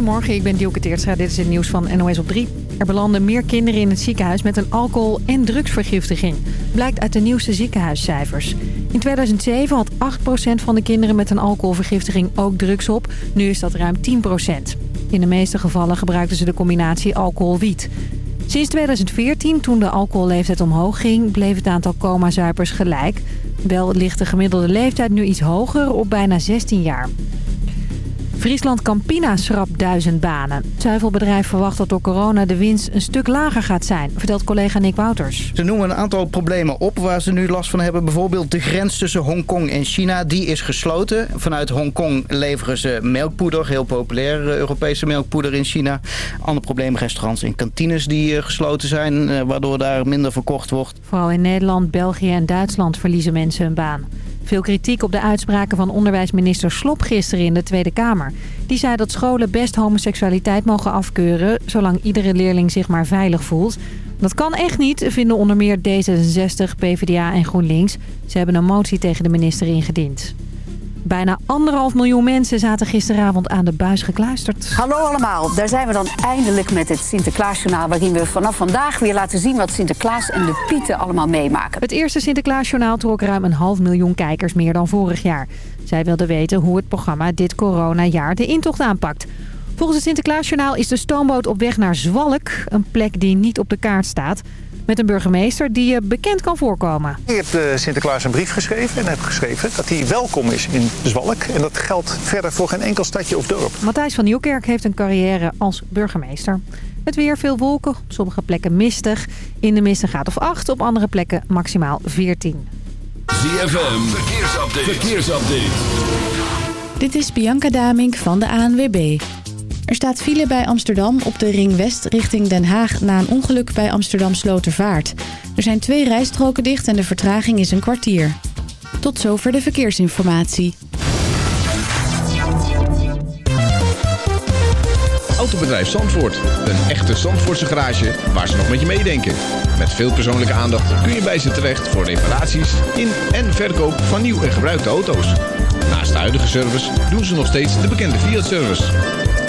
Goedemorgen, ik ben Dielke Teertstra. Dit is het nieuws van NOS op 3. Er belanden meer kinderen in het ziekenhuis met een alcohol- en drugsvergiftiging. Blijkt uit de nieuwste ziekenhuiscijfers. In 2007 had 8% van de kinderen met een alcoholvergiftiging ook drugs op. Nu is dat ruim 10%. In de meeste gevallen gebruikten ze de combinatie alcohol-wiet. Sinds 2014, toen de alcoholleeftijd omhoog ging, bleef het aantal coma-zuipers gelijk. Wel ligt de gemiddelde leeftijd nu iets hoger op bijna 16 jaar. Friesland Campina schrapt duizend banen. Het zuivelbedrijf verwacht dat door corona de winst een stuk lager gaat zijn, vertelt collega Nick Wouters. Ze noemen een aantal problemen op waar ze nu last van hebben. Bijvoorbeeld de grens tussen Hongkong en China, die is gesloten. Vanuit Hongkong leveren ze melkpoeder, heel populair eh, Europese melkpoeder in China. Ander probleem, restaurants en kantines die eh, gesloten zijn, eh, waardoor daar minder verkocht wordt. Vooral in Nederland, België en Duitsland verliezen mensen hun baan. Veel kritiek op de uitspraken van onderwijsminister Slop gisteren in de Tweede Kamer. Die zei dat scholen best homoseksualiteit mogen afkeuren... zolang iedere leerling zich maar veilig voelt. Dat kan echt niet, vinden onder meer D66, PvdA en GroenLinks. Ze hebben een motie tegen de minister ingediend. Bijna anderhalf miljoen mensen zaten gisteravond aan de buis gekluisterd. Hallo allemaal, daar zijn we dan eindelijk met het Sinterklaasjournaal... waarin we vanaf vandaag weer laten zien wat Sinterklaas en de Pieten allemaal meemaken. Het eerste Sinterklaasjournaal trok ruim een half miljoen kijkers meer dan vorig jaar. Zij wilden weten hoe het programma dit coronajaar de intocht aanpakt. Volgens het Sinterklaasjournaal is de stoomboot op weg naar Zwalk, een plek die niet op de kaart staat... Met een burgemeester die je bekend kan voorkomen. Ik heb de Sinterklaas een brief geschreven en heb geschreven dat hij welkom is in Zwalk. En dat geldt verder voor geen enkel stadje of dorp. Matthijs van Nieuwkerk heeft een carrière als burgemeester. Het weer veel wolken, op sommige plekken mistig. In de mist een graad of 8, op andere plekken maximaal 14. ZFM, verkeersupdate. verkeersupdate. Dit is Bianca Damink van de ANWB. Er staat file bij Amsterdam op de Ring West richting Den Haag... na een ongeluk bij Amsterdam Slotervaart. Er zijn twee rijstroken dicht en de vertraging is een kwartier. Tot zover de verkeersinformatie. Autobedrijf Zandvoort. Een echte Zandvoortse garage waar ze nog met je meedenken. Met veel persoonlijke aandacht kun je bij ze terecht... voor reparaties in en verkoop van nieuw en gebruikte auto's. Naast de huidige service doen ze nog steeds de bekende Fiat-service...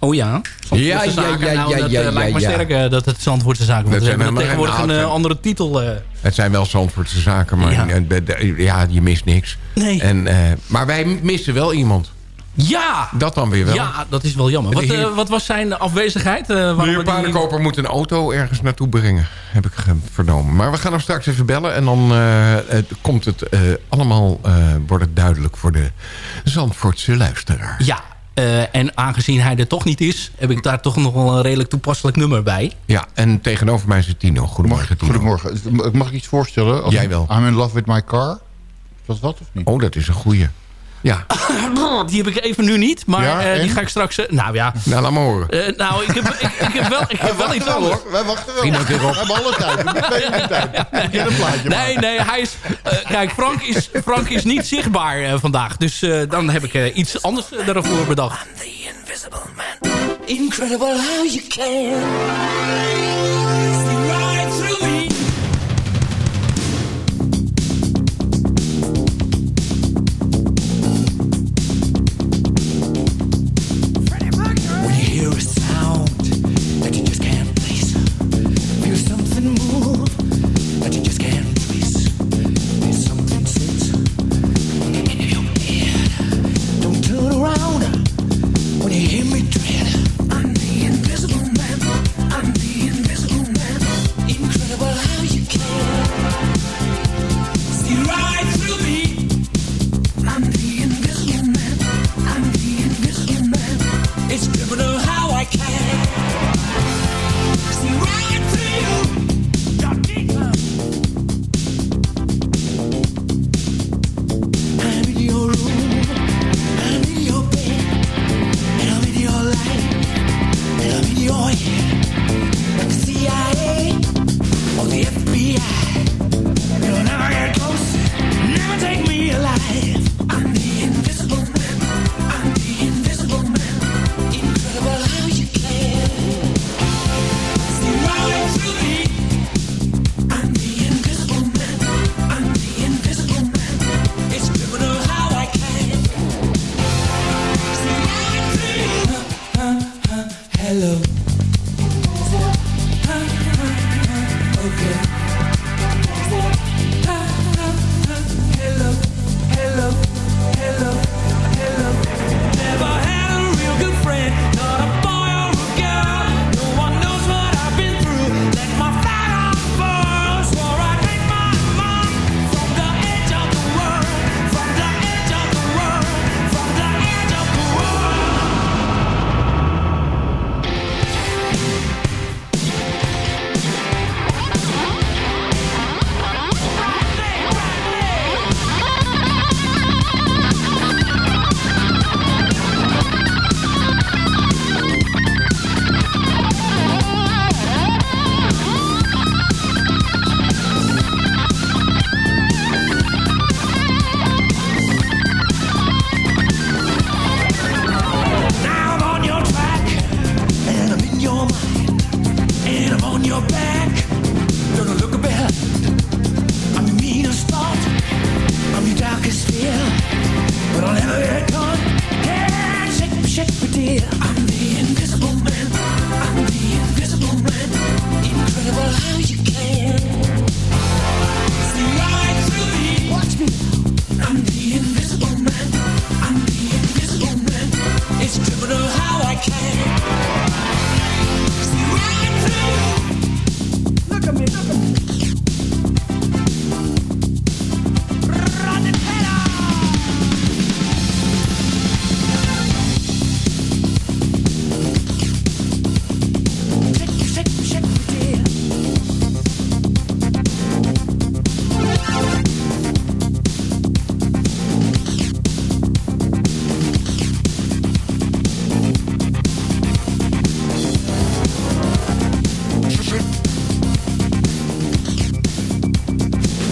Oh ja, ja, ja, ja, nou, ja, dat ja, uh, lijkt me ja. sterk uh, dat het Zandvoortse zaken wordt. We hebben tegenwoordig een uh, andere titel. Het zijn wel Zandvoortse zaken, maar Ja. ja, ja je mist niks. Nee. En, eh, maar wij missen wel iemand. Ja! Dat dan weer wel. Ja, dat is wel jammer. De Wat, heer- eh, wat was zijn afwezigheid? Uh, die- Paardenkoper moet een auto ergens naartoe brengen, heb ik vernomen. Maar we gaan hem straks even bellen en dan eh, het, komt het eh, allemaal, eh, wordt het duidelijk voor de Zandvoortse luisteraar. Ja, eh, en aangezien hij er toch niet is... heb ik daar toch nog wel een redelijk toepasselijk nummer bij. Ja, en tegenover mij zit Tino. Goedemorgen, Tino. Goedemorgen. Mag ik iets voorstellen? Als Jij wel. I'm in love with my car. Is dat wat of niet? Oh, dat is een goeie. Ja, Die heb ik even nu niet, maar Ja, eh, die ga ik straks... eh, nou ja, nou laat maar horen. eh, nou, ik heb, ik, ik heb wel, ik heb wel iets anders. hoor. Wij wachten wel. We hebben alle tijd. We hebben tijd. Moet je een plaatje Nee, maken. nee, hij is... eh, kijk, Frank is, Frank is niet zichtbaar eh, vandaag. Dus eh, dan heb ik eh, iets anders daarvoor bedacht. Incredible how you can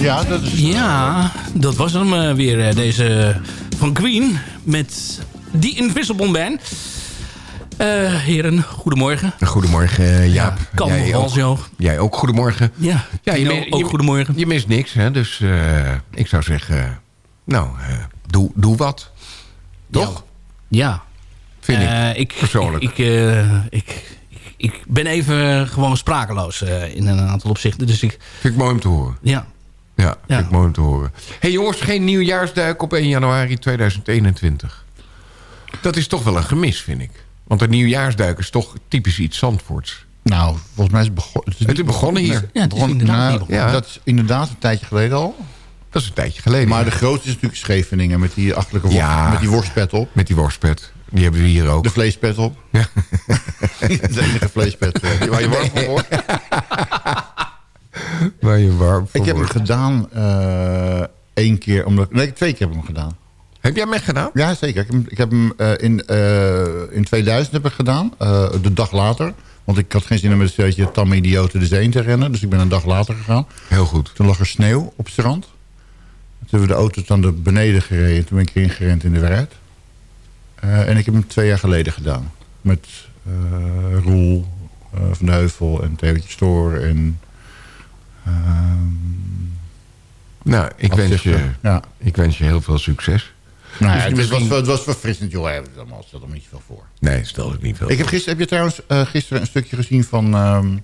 Ja, dat is... Ja, dat was hem eh, weer. eh, deze van Queen met The Invisible Man. Eh, heren, goedemorgen. Goedemorgen, eh, Jaap. Kan Jij wel ook. zo. Jij ook goedemorgen. Ja, Ja, je, ook je- goedemorgen. Je mist niks, hè? Dus eh, ik zou zeggen... nou, eh, doe, doe wat. Toch? Ja. Vind ik. Eh, ik. persoonlijk. Ik, ik, eh, ik, ben even gewoon sprakeloos eh, in een aantal opzichten. Dus ik, Vind ik mooi om te horen. ja. Ja, ik mooi om te horen. hey jongens, geen nieuwjaarsduik op 1 januari 2021. Dat is toch wel een gemis, vind ik. Want een nieuwjaarsduik is toch typisch iets Zandvoorts. Nou, volgens mij is het, begon, het Het is begonnen hier. Ja, het is nou, begonnen. Ja. Dat is inderdaad een tijdje geleden al. Dat is een tijdje geleden. Maar de grootste is natuurlijk Scheveningen met die achterlijke worst, Ja. met die worstpet op. Met die worstpet. Die hebben we hier ook. De vleespet op. Ja. de enige vleespet eh, waar je warm van wordt. Waar je warm Ik heb hem gedaan eh één keer. Omdat, nee, twee keer heb ik hem gedaan. Heb jij hem gedaan? Ja, zeker. Ik heb, hem- ik heb hem eh, in, eh, in 2000 heb ik gedaan. de dag later. Want ik had geen zin om met een stelletje tamme idioten de zee in te rennen. Dus ik ben een dag later gegaan. Heel goed. Toen lag er sneeuw op het strand. Toen hebben we de auto's dan naar beneden gereden. Toen ben ik erin gerend in de Weruit. En ik heb hem twee jaar geleden gedaan. Met Roel van de Heuvel en Theootje Stoor. En, Nou, ik wens, je? Ja. ik wens je heel veel succes. Nou, ja, Dus het, misschien- was, het was verfrissend, joh. hè. Dat stelt er niet veel voor. Nee, stel ik niet veel. Ik heb, gisteren, heb je trouwens eh, gisteren een stukje gezien van... ehm,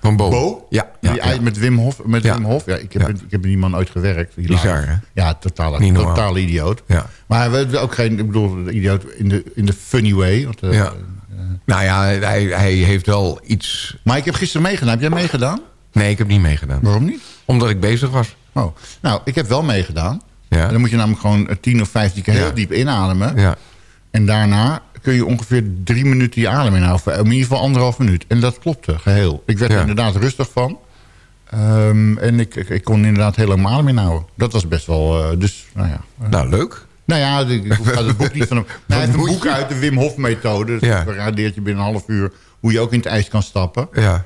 Van Bo. Bo? Ja, ja, die ja. met Wim Hof. Met Ja. Wim Hof. Ja, ik, heb, Ja. ik heb met die man ooit gewerkt. Bizar, hè? Ja, Niet normaal. totale idioot. Ja. Maar we hebben ook geen, ik bedoel, de idioot in de, in de funny way. Want, eh, Ja. Nou ja, hij, hij heeft wel iets... Maar ik heb gisteren meegedaan. Heb jij meegedaan? Nee, ik heb niet meegedaan. Waarom niet? Omdat ik bezig was. Oh. Nou, ik heb wel meegedaan. Ja. En dan moet je namelijk gewoon eh, 10 of 15 keer heel diep inademen. Ja. En daarna kun je ongeveer drie minuten je adem inhouden. In ieder geval anderhalf minuut. En dat klopte geheel. Ik werd er inderdaad rustig van. Ehm, en ik, ik, ik kon inderdaad heel lang mijn adem inhouden. Dat was best wel... eh, dus, nou ja. eh, Nou, leuk. nou ja, ik ga het boek niet van hem... Hij heeft een boek uit, de Wim Hof methode. Dus Ja. radeert je binnen een half uur hoe je ook in het ijs kan stappen. Ja.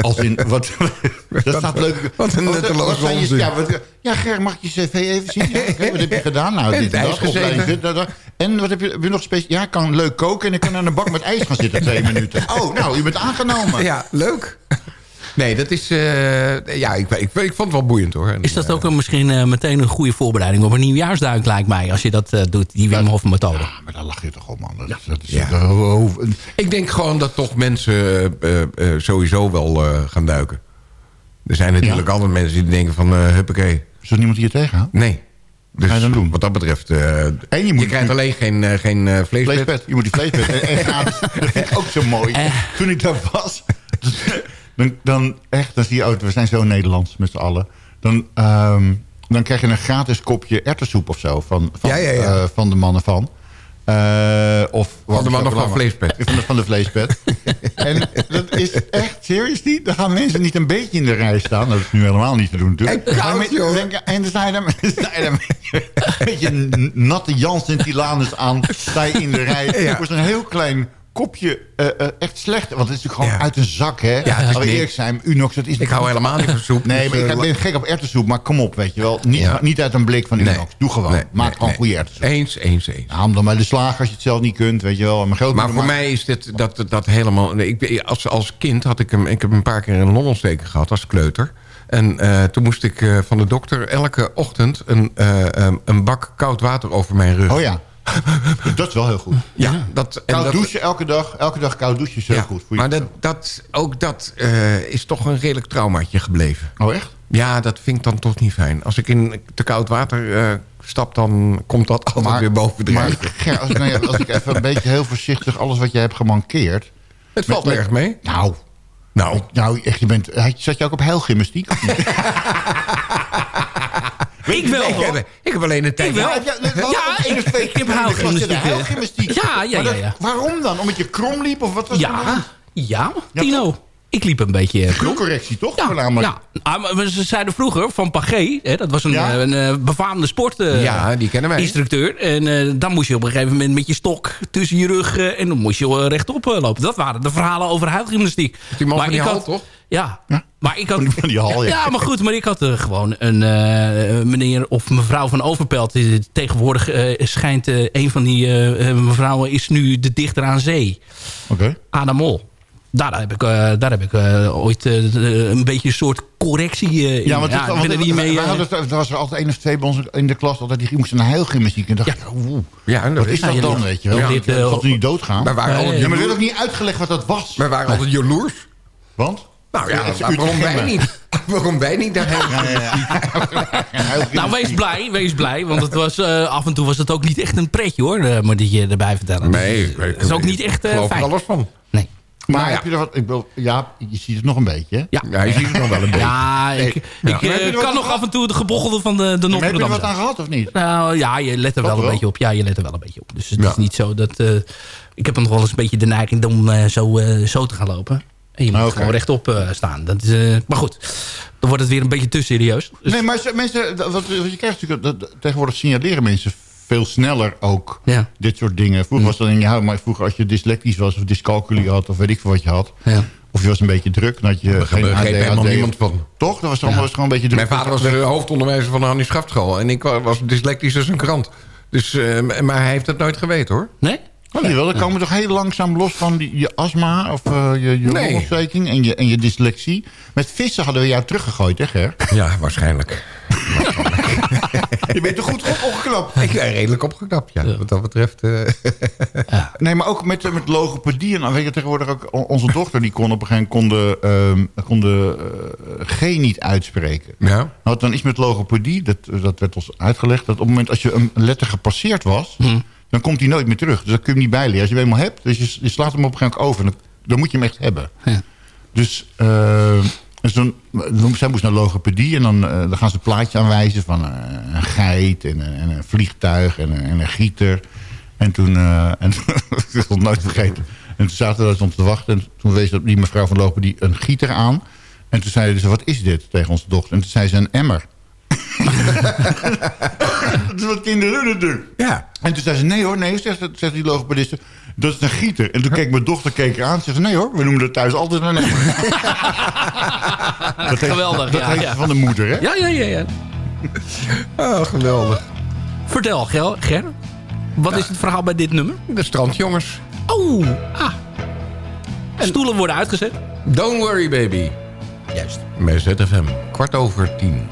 Als in, wat, dat staat leuk. wat een nutteloze onzin. Ja, wat, ja, Ger, mag ik je cv even zien? Ja, wat heb je gedaan? Nou, dit en ijs dat, opleiding gezeten. dit, dat, dat. En wat heb je, heb je nog speciaal? Ja, ik kan leuk koken en ik kan aan de bak met ijs gaan zitten twee minuten. Oh, nou, je bent aangenomen. Ja, leuk. Nee, dat is... eh, ja, ik, ik, ik vond het wel boeiend hoor. En, Is dat eh, ook een, misschien eh, meteen een goede voorbereiding op een nieuwjaarsduik, lijkt mij. Als je dat eh, doet, die Wim Hof methode. Maar daar lach je toch op, man. Dat, is- dat is, Ja. dat- oh. Ik denk gewoon dat toch mensen eh, eh, sowieso wel eh, gaan duiken. Er zijn natuurlijk Ja? altijd mensen die denken van... eh huppakee. Is er niemand die je tegenhoudt? Nee. Dus ga je dan doen? wat dat betreft... eh, En je je, moet krijgt alleen geen, geen eh, vleespet. Vleespet. Je moet die vleespet. en. Dat vind ik ook zo mooi. Toen ik daar was... Dan, dan echt, dan zie je... Oh, we zijn zo Nederlands met z'n allen. Dan, ehm, dan krijg je een gratis kopje erwtensoep of zo. Van, van, Ja, ja, ja. eh, van de mannen van. Eh, of Van de mannen van Vleespet. Van de, van de vleespet. en dat is echt, serieus niet? Dan gaan mensen niet een beetje in de rij staan. Dat is nu helemaal niet te doen natuurlijk. En koud, joh. En dan sta je daar met, sta je daar met, met je n- natte Jans en Tilanus aan. Sta je in de rij. Ja. Voor zo'n heel klein kopje. eh, eh, echt slecht. Want het is natuurlijk gewoon Ja. uit een zak, hè? is Als we eerlijk zijn, Unox, dat is Ik hou helemaal niet van soep. Nee, dus, maar ik eh, ben gek op erwtensoep. Maar kom op, weet je wel. Niet, Ja. niet uit een blik van Nee. Unox. Doe gewoon. Nee, Maak nee, gewoon nee. goede erwtensoep. Eens, eens, eens. Nou, dan bij de slager als je het zelf niet kunt, weet je wel. Maar voor mij is dit, dat, dat helemaal... nee, Ik, als, als kind had ik hem... Ik heb een paar keer een longontsteking gehad als kleuter. En toen moest ik van de dokter elke ochtend... Een, een bak koud water over mijn rug. Oh ja. dat is wel heel goed. Ja, dat, en Koud dat- douchen elke dag. Elke dag koud douchen is heel ja, goed. Voor maar je dat, dat, ook dat eh, is toch een redelijk traumaatje gebleven. Oh echt? Ja, dat vind ik dan toch niet fijn. Als ik in te koud water eh, stap, dan komt dat altijd weer boven maar drijven. Ger, als, ik, nou ja, als ik even een beetje heel voorzichtig alles wat jij hebt gemankeerd. Het valt met- erg mee. Nou, Nou, nou echt, je bent, zat je ook op heilgymnastiek? Ik wel, ik, heb, ik heb alleen een tijd. Ik wel. Ja, ik heb keer in de klas huilgymnastiek, eh. Ja, ja, ja, ja. Waarom dan? Omdat je krom liep of wat was dat Ja, dan? ja, Ja, Tino. Ik liep een beetje... krom. Groencorrectie, toch? Ja, Voornamelijk. ja. Ah, maar ze zeiden vroeger van Pagé, hè, dat was een, Ja. eh, een, eh, befaamde sport... eh, Ja, die kennen wij. Instructeur. En eh, dan moest je op een gegeven moment met je stok tussen je rug... eh, en dan moest je eh, rechtop eh, lopen. Dat waren de verhalen over huilgymnastiek. Die man Maar van die had- toch? Ja. Maar ik had, Van die hal, ja. ja, maar goed, maar ik had er gewoon een eh, meneer of mevrouw van Overpelt. Die Tegenwoordig eh, schijnt eh, een van die eh, eh, mevrouwen is nu de dichter aan zee. Oké. Ada Mol. Daar heb ik, eh, daar heb ik eh, ooit eh, een beetje een soort correctie eh, in. Ja, want ik want ben er mee... eh, hadden er was er altijd één of twee bij ons in de klas altijd die moesten naar heilgymnastiek. En dacht ik, oeh, Ja, en wat is dat dan, weet je wel? Ja, leert, dat eh, zal niet doodgaan. Maar waren Ja, maar er werd ook niet uitgelegd wat dat was. Maar waren altijd jaloers. Want? Nou ja, Dat maar waarom wij niet? Waarom wij niet daarheen? Ja, ja, ja. Ja. Nou, wees blij, wees blij. Want het was, eh, af en toe was het ook niet echt een pretje, hoor. eh, moet ik je erbij vertellen. Nee, Het is ook niet echt Ik eh geloof er fijn. alles van. Nee. Maar Nou ja. heb je er wat... Ik wil, ja, je ziet het nog een beetje, hè? Ja. Ja, je ziet het nog wel een beetje. Ja, ik, ik Maar eh, kan nog af en toe de gebochelde van de, de Maar heb je er wat aan gehad of niet? Nou ja, je let er wel een beetje op. Ja, je let er wel een beetje op. Dus het Ja. is niet zo dat... eh, ik heb nog wel eens een beetje de neiging om eh, zo, eh, zo te gaan lopen. En je moet gewoon rechtop eh, staan. Dat is, eh, maar goed, dan wordt het weer een beetje te serieus. Dus, Nee, maar mensen, wat, wat je krijgt natuurlijk, dat, dat- tegenwoordig signaleren mensen veel sneller ook Ja. dit soort dingen. Vroeger was dat in ja, maar vroeger als je dyslectisch was of dyscalculie had of weet ik veel wat je had. Ja. Of je was een beetje druk, had je geen begreep helemaal ADHD. niemand van. Toch? Dat was, toch, was gewoon een beetje druk. Mijn vader was de hoofdonderwijzer van de Hannie Schaftschool. En ik wa- was dyslectisch als een krant. Dus, eh, maar hij heeft het nooit geweten hoor. Nee? Zie je wel, dan komen we toch heel langzaam los van die, je astma of eh, je, je Nee. en je, en je dyslexie. Met vissen hadden we jou teruggegooid, hè Ger? Ja, waarschijnlijk. Je bent er goed op opgeknapt. Ik ben redelijk opgeknapt, ja. Wat dat betreft... eh, Nee, maar ook met, met logopedie. En dan weet je tegenwoordig ook... Onze dochter die kon op een gegeven moment kon de, ehm, kon de eh, G niet uitspreken. ja. Nou, dan is met logopedie, dat, dat werd ons uitgelegd... dat op het moment als je een letter gepasseerd was... dan komt die nooit meer terug. Dus dat kun je hem niet bijleren. Als je hem eenmaal hebt, dus je, je slaat hem op een gegeven moment over... dan, dan moet je hem echt hebben. Ja. Dus... eh, dus dan, zij moest naar logopedie en dan, eh, dan gaan ze een plaatje aanwijzen van eh, een geit en, een- en een vliegtuig en een, en een gieter. En toen, en ik zal het nooit vergeten. En toen zaten we daar stond te wachten en toen wees die mevrouw van logopedie een gieter aan. En toen zeiden ze, wat is dit tegen onze dochter? En toen zei ze een emmer. dat is wat kinderen doen natuurlijk. Ja. En toen zei ze, nee hoor, nee, zegt, zegt die logopediste. Dat is een gieter. En toen keek mijn dochter keek eraan en zegt, nee hoor, we noemen dat thuis altijd een emmer. dat heeft, Geweldig, Dat ja, heeft ja. ze van de moeder, hè? Ja, ja, ja. ja. Oh, geweldig. Vertel, Ger. Ger wat is het verhaal bij dit nummer? De strandjongens. Oh, ah. Stoelen worden uitgezet. Don't worry, baby. Juist. Bij ZFM. Kwart over tien.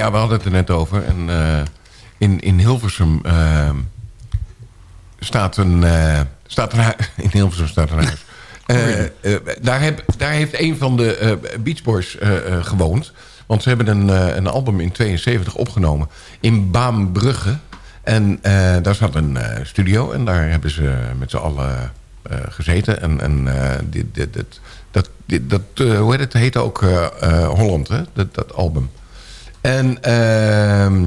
Ja, we hadden het er net over. En eh, in, in Hilversum eh, staat een, eh, staat een huis. In Hilversum staat een huis. Eh, daar, heb, daar heeft een van de Beach Boys gewoond. Want ze hebben een, een album in 72 opgenomen. In Baambrugge. En daar zat een studio. En daar hebben ze met z'n allen gezeten. En, en dit, dit, dit, dat, dit, dat hoe heet het? heet ook Holland, hè? Dat, dat album. En ehm,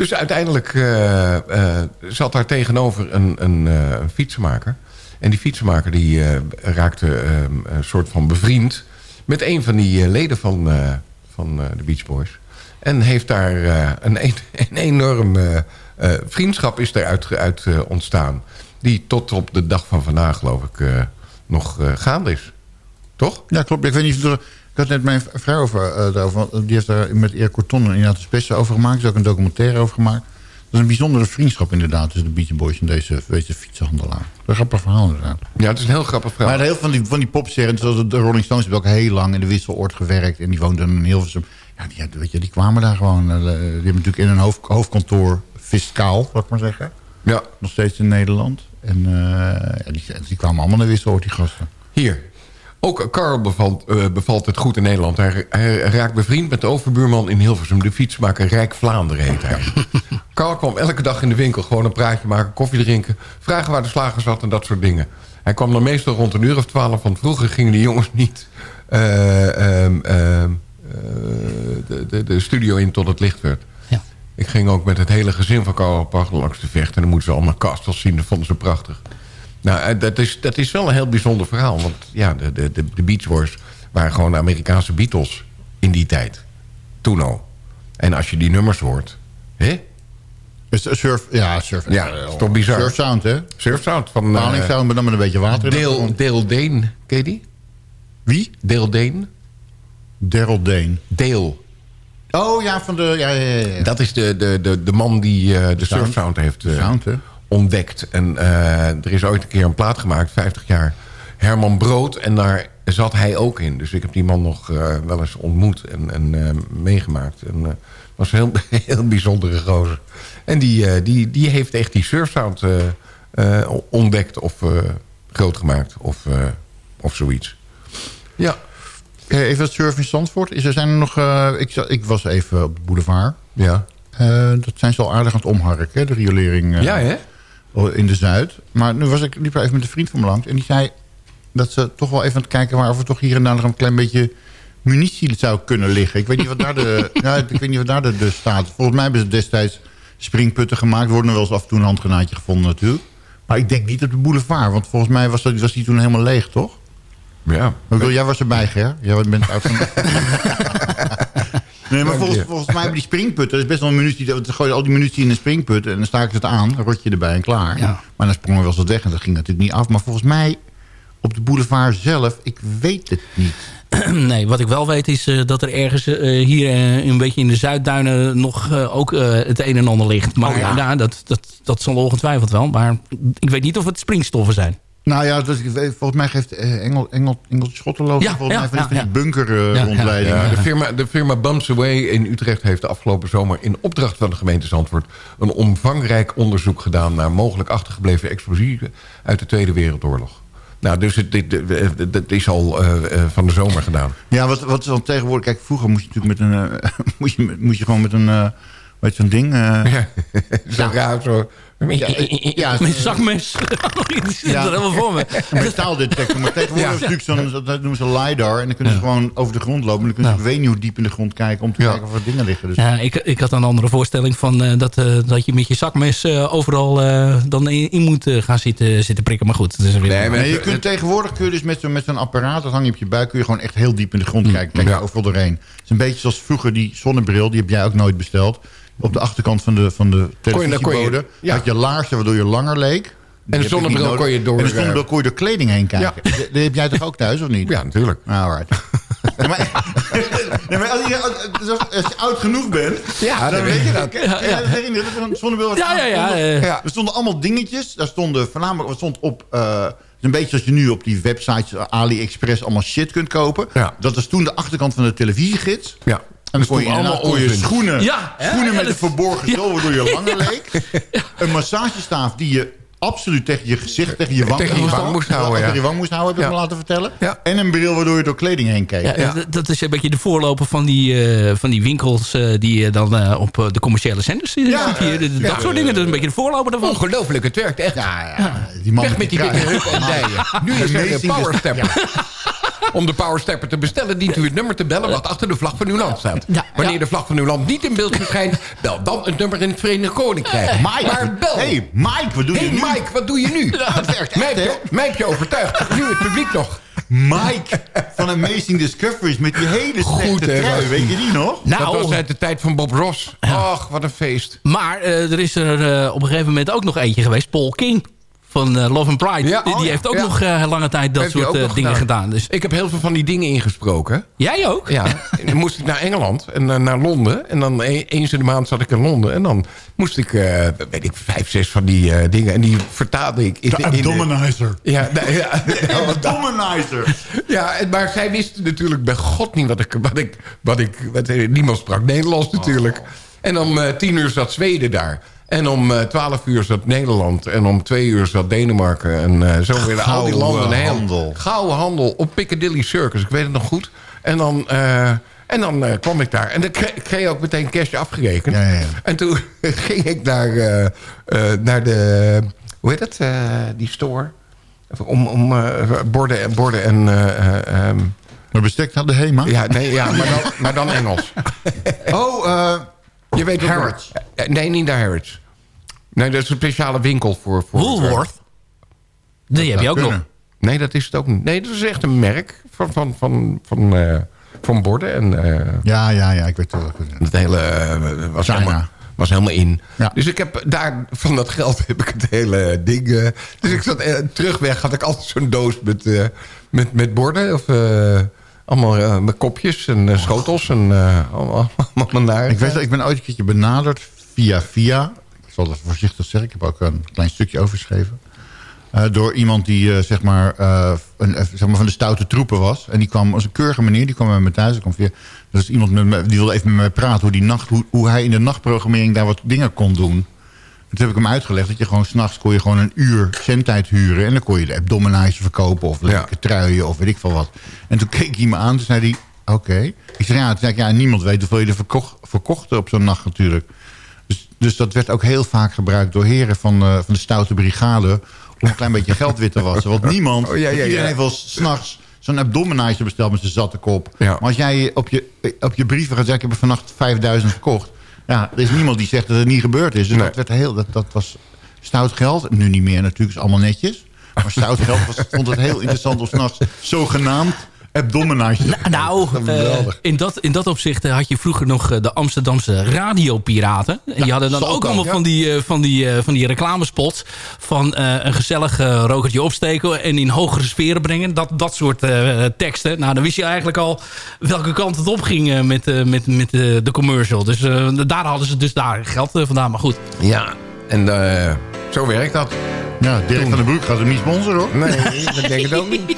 dus uiteindelijk eh, eh, zat daar tegenover een, eh, een fietsenmaker. En die fietsenmaker die raakte ehm, een soort van bevriend... met een van die leden van, van de Beach Boys. En heeft daar een, een, een enorm eh, vriendschap is eruit uit, ontstaan. Die tot op de dag van vandaag, geloof ik, nog gaande is. Toch? Ja, klopt. Ik weet niet of had net mijn vrouw over, eh, daarover. Die heeft daar met Eer Corton inderdaad een special over gemaakt. Er is ook een documentaire over gemaakt. Dat is een bijzondere vriendschap inderdaad tussen de Beach Boys en deze, deze fietsenhandelaar. Dat is een grappig verhaal inderdaad. Ja, het is een heel grappig verhaal. Maar heel veel van die, van die popseries, zoals de Rolling Stones, hebben ook heel lang in de Wisseloord gewerkt. En die woonden in Hilversum. Ja, die, weet je, die kwamen daar gewoon. eh, Die hebben natuurlijk in een hoofd, hoofdkantoor fiscaal, zal ik maar zeggen. Ja. Nog steeds in Nederland. En eh, ja, die, die kwamen allemaal naar Wisseloord, die gasten. Hier. Ook Carl bevalt, eh, bevalt het goed in Nederland. Hij, hij raakt bevriend met de overbuurman in Hilversum. De fietsmaker Rijk Vlaanderen heet hij. Carl kwam elke dag in de winkel gewoon een praatje maken, koffie drinken... vragen waar de slager zat en dat soort dingen. Hij kwam dan meestal rond een uur of twaalf... want vroeger gingen die jongens niet eh, ehm, ehm, eh, de, de, de studio in tot het licht werd. Ja. Ik ging ook met het hele gezin van Carl Pagel langs de vecht... en dan moeten ze allemaal castles zien, dat vonden ze prachtig. Nou, eh, dat is, dat is wel een heel bijzonder verhaal. Want ja, de, de, de, de Beach Boys waren gewoon de Amerikaanse Beatles in die tijd. Toen al. En als je die nummers hoort... Hè? Is surf, ja, surf. Ja, eh, is toch bizar. Surf sound, hè? Surf Sound van... eh, Paling sound, maar dan met een beetje water. in de Dale, grond. Dale Dane, ken je die? Wie? Dale Dane? Daryl Dane. Dale. Oh ja, van de... Ja, ja, ja. Dat is de, de, de, de man die de. Surf Sound heeft eh, Sound, hè? Ontdekt. En eh, er is ooit een keer een plaat gemaakt, 50 jaar. Herman Brood. En daar zat hij ook in. Dus ik heb die man nog eh, wel eens ontmoet en, en eh, meegemaakt. En was een heel, heel bijzondere gozer. En die, die, die heeft echt die surfsound ontdekt of groot gemaakt. Of, of zoiets. Ja. Even het surf in Zandvoort. Is er zijn er nog... ik, ik was even op de boulevard. Ja. Dat zijn ze al aardig aan het omharken, hè, de riolering Ja, hè? In de Zuid. Maar nu was ik, liep er even met een vriend van me langs. En die zei dat ze toch wel even aan het kijken... waren of er toch hier en daar nog een klein beetje munitie zou kunnen liggen. Ik weet niet wat daar de, ja, ik weet niet wat daar de, de staat... Volgens mij hebben ze destijds springputten gemaakt. Er worden er wel eens af en toe een handgranaatje gevonden natuurlijk. Maar ik denk niet op de boulevard. Want volgens mij was, dat, was die toen helemaal leeg, toch? Ja. Ik bedoel, jij was erbij, Ger. Jij bent oud van... Nee, maar volgens, volgens mij hebben die springputten... er is best wel een munitie... Ze gooien al die munitie in een springput... en dan sta ik het aan, een rotje erbij en klaar. Ja. Maar dan sprong er wel eens wat weg en dat ging natuurlijk niet af. Maar volgens mij op de boulevard zelf... ik weet het niet. nee, wat ik wel weet is eh, dat er ergens eh, hier eh, een beetje in de Zuidduinen nog eh, ook het een en ander ligt. Maar Oh, ja. ja, dat, dat, dat zal ongetwijfeld wel. Maar ik weet niet of het springstoffen zijn. Nou ja, weet- volgens mij geeft eh, Engel, Engel. Ja, volgens ja, mij van die, ja, van die ja. bunker eh, Ja, rondleidingen. Ja, de, firma, de firma Bumps Away in Utrecht heeft de afgelopen zomer... in opdracht van de gemeente Zandvoort... een omvangrijk onderzoek gedaan... naar mogelijk achtergebleven explosieven... uit de Tweede Wereldoorlog. Nou, dus het, dit, dit- dit is al eh, eh, van de zomer gedaan. Ja, wat, wat is dan tegenwoordig... Kijk, vroeger moest je natuurlijk met een... moest, je, moest je gewoon met een... weet je, zo'n ding... eh, Ja, zo raar, zo... ja, eh, ja, Met een zakmes. Die zit Ja. er helemaal voor me. Metaaldetector. Maar tegenwoordig Ja. is natuurlijk zo'n, dat noemen ze LiDAR. En dan kunnen ze gewoon over de grond lopen. En dan kunnen ze, ik weet niet hoe diep in de grond kijken... om te Ja. kijken of er dingen liggen. Dus. Ja, ik, ik had een andere voorstelling van eh, dat, eh, dat je met je zakmes eh, overal eh, dan in, in moet eh, gaan zitten, zitten prikken. Maar goed, het is weer... Nee, maar- je kunt tegenwoordig kun je dus met zo'n met zo'n apparaat... dat hang je op je buik, kun je gewoon echt heel diep in de grond kijken. Kijk Ja. je overal doorheen. Het is een beetje zoals vroeger die zonnebril. Die heb jij ook nooit besteld. Op de achterkant van de, van de televisiebode... ja. had je laarzen waardoor je langer leek. Die de zonnebril kon je door, En de zonnebril kon je door kleding heen kijken. Ja. Heb jij toch ook thuis, of niet? Ja, natuurlijk. Ah, alright. Nee, maar, nee, maar als, je, als, als je oud genoeg bent... Ja, dan weet je dat. Dat herinner je, dat er een Ja, ja, ja. Ja. Er stonden allemaal dingetjes. Daar stonden voornamelijk... Wat stond op... eh, een beetje zoals je nu op die websites eh, AliExpress allemaal shit kunt kopen. Ja. Dat was toen de achterkant van de televisiegids. Ja. Dan kon je allemaal allemaal kon je onzin. schoenen, Ja, schoenen Ja, met een verborgen zool waardoor je langer leek. Een massagestaaf die je absoluut tegen je gezicht, tegen je wang, Tegen je wang moest houden, Tegen ja. je wang moest houden, heb ik Ja. me laten vertellen. Ja. En een bril waardoor je door kleding heen keek. Ja, Dat is een beetje de voorloper van die, eh, van die winkels eh, die je dan eh, op eh, de commerciële zenders ziet. Ja, hier. Dat ja. soort dingen, dat is een beetje de voorloper daarvan. Ongelooflijk, het werkt echt. Ja, ja, die man Weg met die dikke heupen en dijen. Nu is er de Amazing Powerstepper. Om de Powerstepper te bestellen dient u het nummer te bellen... wat achter de vlag van uw land staat. Ja. Wanneer de vlag van uw land niet in beeld verschijnt... bel dan het nummer in het Verenigd Koninkrijk. Mike, Maar bel. hey, Mike, wat doe Hey je nu? Mike, wat doe je nu? Dat werkt Mij echt, heb hè? je- mij heb je overtuigd. Nu het publiek nog. Mike van Amazing Discoveries met die hele Goed, slechte hè, trui. Weet je die nog? Dat Nou, was uit de tijd van Bob Ross. Ach, wat een feest. maar eh, er is er eh, op een gegeven moment ook nog eentje geweest. Paul King van eh, Love and Pride. Ja, die oh die ja, heeft ook ja. nog eh, lange tijd dat Heeft soort eh, dingen gedaan. Dus Ik heb heel veel van die dingen ingesproken. jij ook? Ja, en dan moest ik naar Engeland en naar Londen. En dan e- eens in de maand zat ik in Londen. En dan moest ik, eh, weet ik, vijf, zes van die eh, dingen. En die vertaalde ik. In De in de- abdominizer. Ja, nee, ja, De abdominizer. ja, en- maar zij wisten natuurlijk bij God niet wat ik... Wat ik, wat ik wat, niemand sprak Nederlands natuurlijk. En om eh, tien uur zat Zweden daar. En om eh, twaalf uur zat Nederland. En om twee uur zat Denemarken. En eh, zo werden al die landen... een heel- handel. Gouden handel op Piccadilly Circus. Ik weet het nog goed. En dan... eh, en dan eh, kwam ik daar. En dan kreeg, kreeg je ook meteen cash afgerekend. Ja, ja, ja. En toen ging ik naar, eh, eh, naar de... Hoe heet het? eh, die store. Om, om eh, borden, en- borden en... eh, eh, ehm, Maar bestek had de HEMA. ja, nee, ja maar, dan, maar dan Engels. Oh, eh Je weet Harrods. Eh, Nee, niet de Harrods. Nee, dat is een speciale winkel voor... voor Woolworth. Die heb je ook nog. Nee, dat is het ook niet. Nee, dat is echt een merk van, van, van, van, eh, van borden. En eh, ja, ja, ja, ik weet het wel. het hele eh, was, China. helemaal, was helemaal in. Ja. Dus ik heb daar, van dat geld heb ik het hele ding... eh, dus ik zat eh, terugweg, had ik altijd zo'n doos met, eh, met, met borden. Of eh, allemaal eh, met kopjes en eh, schotels. En eh, allemaal, naar. Ik weet dat ik ben ooit een keertje benaderd via via. Ik zal dat voorzichtig zeggen. Ik heb ook een klein stukje overgeschreven. Door iemand die zeg, maar, een, zeg maar van de stoute troepen was. En die kwam als een keurige meneer. Die kwam bij me thuis. Kwam via, is iemand met me, die wilde even met mij praten. Hoe, die nacht, hoe, hoe hij in de nachtprogrammering daar wat dingen kon doen. En toen heb ik hem uitgelegd dat je gewoon s'nachts kon je gewoon een uur zendtijd huren. En dan kon je de abdominizer verkopen of leuke truien of weet ik veel wat. En toen keek hij me aan. Toen zei hij, oké. Ik zei, ja, zei ik, ja, niemand weet hoeveel je er verkocht, verkocht op zo'n nacht natuurlijk. Dus, dus dat werd ook heel vaak gebruikt door heren van, eh, van de stoute brigade... om een klein beetje geld wit te wassen. Want niemand, Oh, ja, ja, iedereen heeft wel s'nachts zo'n abdominizer besteld met zijn zatte kop. Maar als jij op je, op je brieven gaat zeggen... ik heb er vannacht 5000 verkocht... ja, er is niemand die zegt dat het niet gebeurd is. Dus Nee. dat, werd heel, dat, dat was stout geld. Nu niet meer natuurlijk, is allemaal netjes. Maar stout geld was, vond het heel interessant om s'nachts zogenaamd abdominizer... Nou, Geweldig. eh, in, dat, in dat opzicht eh, had je vroeger nog eh, de Amsterdamse radiopiraten. En die hadden dan ook allemaal ja. van, die, eh, van, die, eh, van die reclamespots... van eh, een gezellig eh, rokertje opsteken en in hogere sferen brengen. Dat, dat soort eh, teksten. Nou, dan wist je eigenlijk al welke kant het op ging eh, met, eh, met, met de commercial. Dus eh, daar hadden ze dus daar geld vandaan. Maar goed, Ja, en eh, zo werkt dat. Ja, Dirk van den Broek gaat hem niet sponsoren hoor. Nee, dat denk ik ook niet.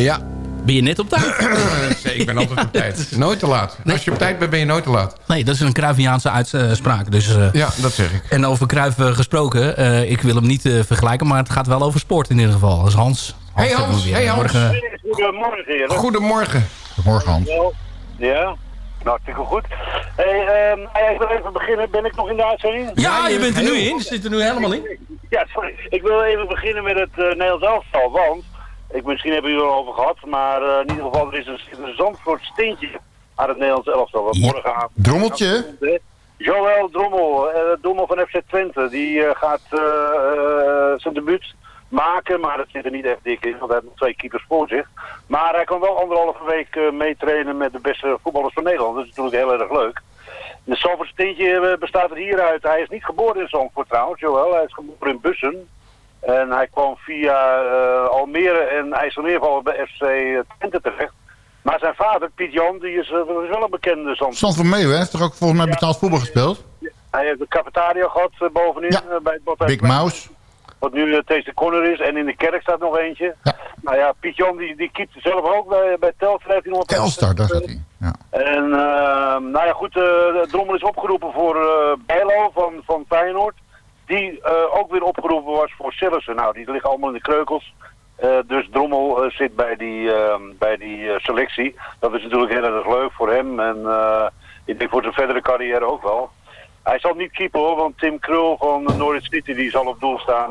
Ja. Ben je net op tijd? ik ben altijd op tijd. Nooit te laat. Als je op tijd bent, ben je nooit te laat. Nee, dat is een Cruyffiaanse uitspraak. Dus, eh, Ja, dat zeg ik. En over Cruijff eh, gesproken, eh, ik wil hem niet eh, vergelijken... maar het gaat wel over sport in ieder geval. Dat is Hans. Hey zit er Hans, hey Hans. Morgen, Goedemorgen, heren. Goedemorgen. Goedemorgen Hans. Ja, nou, hartstikke goed. Hey, ja, ik wil even beginnen. Ben ik nog in de uitzending? ja, je bent er nu in. Je zit er nu helemaal in. Ja, sorry. Ik wil even beginnen met het uh, Nederlands elftal. Want, ik, misschien hebben jullie er al over gehad, maar eh, in ieder geval er is een, een Zandvoort steentje aan het Nederlands elftal. Wat morgenavond. Drommeltje? Joël Drommel, eh Drommel van FC Twente, die eh, gaat zijn debuut maken, maar dat zit er niet echt dik in, want hij heeft nog twee keepers voor zich. Maar hij kan wel anderhalve week meetrainen met de beste voetballers van Nederland. Dat is natuurlijk heel erg leuk. De Zandvoort steentje bestaat er hieruit. Hij is niet geboren in Zandvoort trouwens, Joël. Hij is geboren in Bussen. En hij kwam via eh, Almere en IJsselmeervallen bij FC Twente terecht. Maar zijn vader, Piet Jan, die is, eh, wel een bekende Zandvoort. Stand van Meeuwen, heeft toch ook volgens mij betaald voetbal gespeeld? Hij heeft de cafetaria gehad eh, bovenin Ja. bij het Big Mouse. Wat nu de Corner is. En in de kerk staat nog eentje. Nou ja, Piet Jan die, die keept zelf ook bij, bij Telstar. Telstar, daar staat hij. Ja. En nou ja, goed, uh, Drommel is opgeroepen voor Bijlo van, van Feyenoord. Die uh, ook weer opgeroepen was voor Sillissen. Nou, die liggen allemaal in de kreukels. Uh, dus Drommel uh, zit bij die, uh, bij die selectie. Dat is natuurlijk heel erg leuk voor hem. En ik denk voor zijn verdere carrière ook wel. Hij zal niet keeper hoor, want Tim Krul van Norwich City die zal op doel staan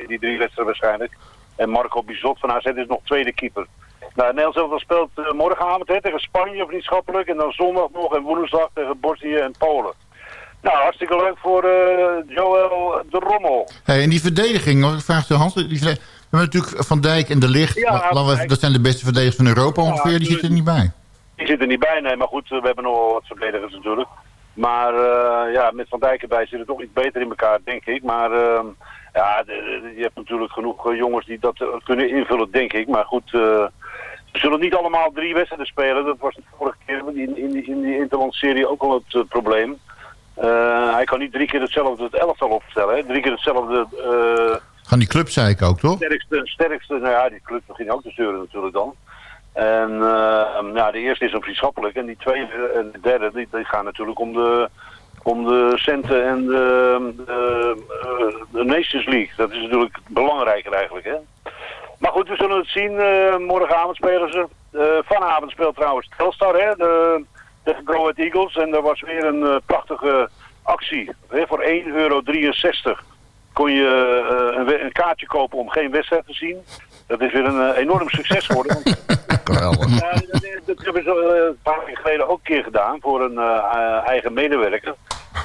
in die drie wedstrijden waarschijnlijk. En Marco Bizot van AZ is nog tweede keeper. Nou, Nederland speelt morgenavond tegen Spanje vriendschappelijk. En dan zondag nog en woensdag tegen Bosnië en Polen. Nou, hartstikke leuk voor uh, Joël de Rommel. Hey, en die verdediging, nog ik vraag de Hans. Die we hebben natuurlijk Van Dijk en De Licht. Ja, we, dat zijn de beste verdedigers van Europa ongeveer. Ja, die zitten er niet bij. Die zitten er niet bij, nee. Maar goed, we hebben nog wat verdedigers natuurlijk. Maar uh, ja, met Van Dijk erbij zit het toch iets beter in elkaar, denk ik. Maar uh, ja, je hebt natuurlijk genoeg uh, jongens die dat kunnen invullen, denk ik. Maar goed, ze zullen niet allemaal drie wedstrijden spelen. Dat was de vorige keer in, in die Interland-serie ook al het probleem. Hij kan niet drie keer hetzelfde het elftal opstellen. Hè? Drie keer hetzelfde... Gaan die club, zei ik ook, toch? Sterkste, sterkste, nou ja, die club begint ook te zeuren natuurlijk dan. En uh, ja, de eerste is een vriendschappelijk en die tweede en de derde die, die gaan natuurlijk om de, om de centen en de, de, uh, de Nations League. Dat is natuurlijk belangrijker eigenlijk. Hè? Maar goed, we zullen het zien. Uh, morgenavond spelen ze. vanavond speelt trouwens Telstar, hè? De, de Go Ahead Eagles. En er was weer een prachtige actie. Hè? Voor 1,63 euro kon je een, een kaartje kopen om geen wedstrijd te zien. Dat is weer een uh, enorm succes geworden. Geweldig. Ja, dat, dat hebben ze een paar jaar geleden ook een keer gedaan voor een eigen medewerker.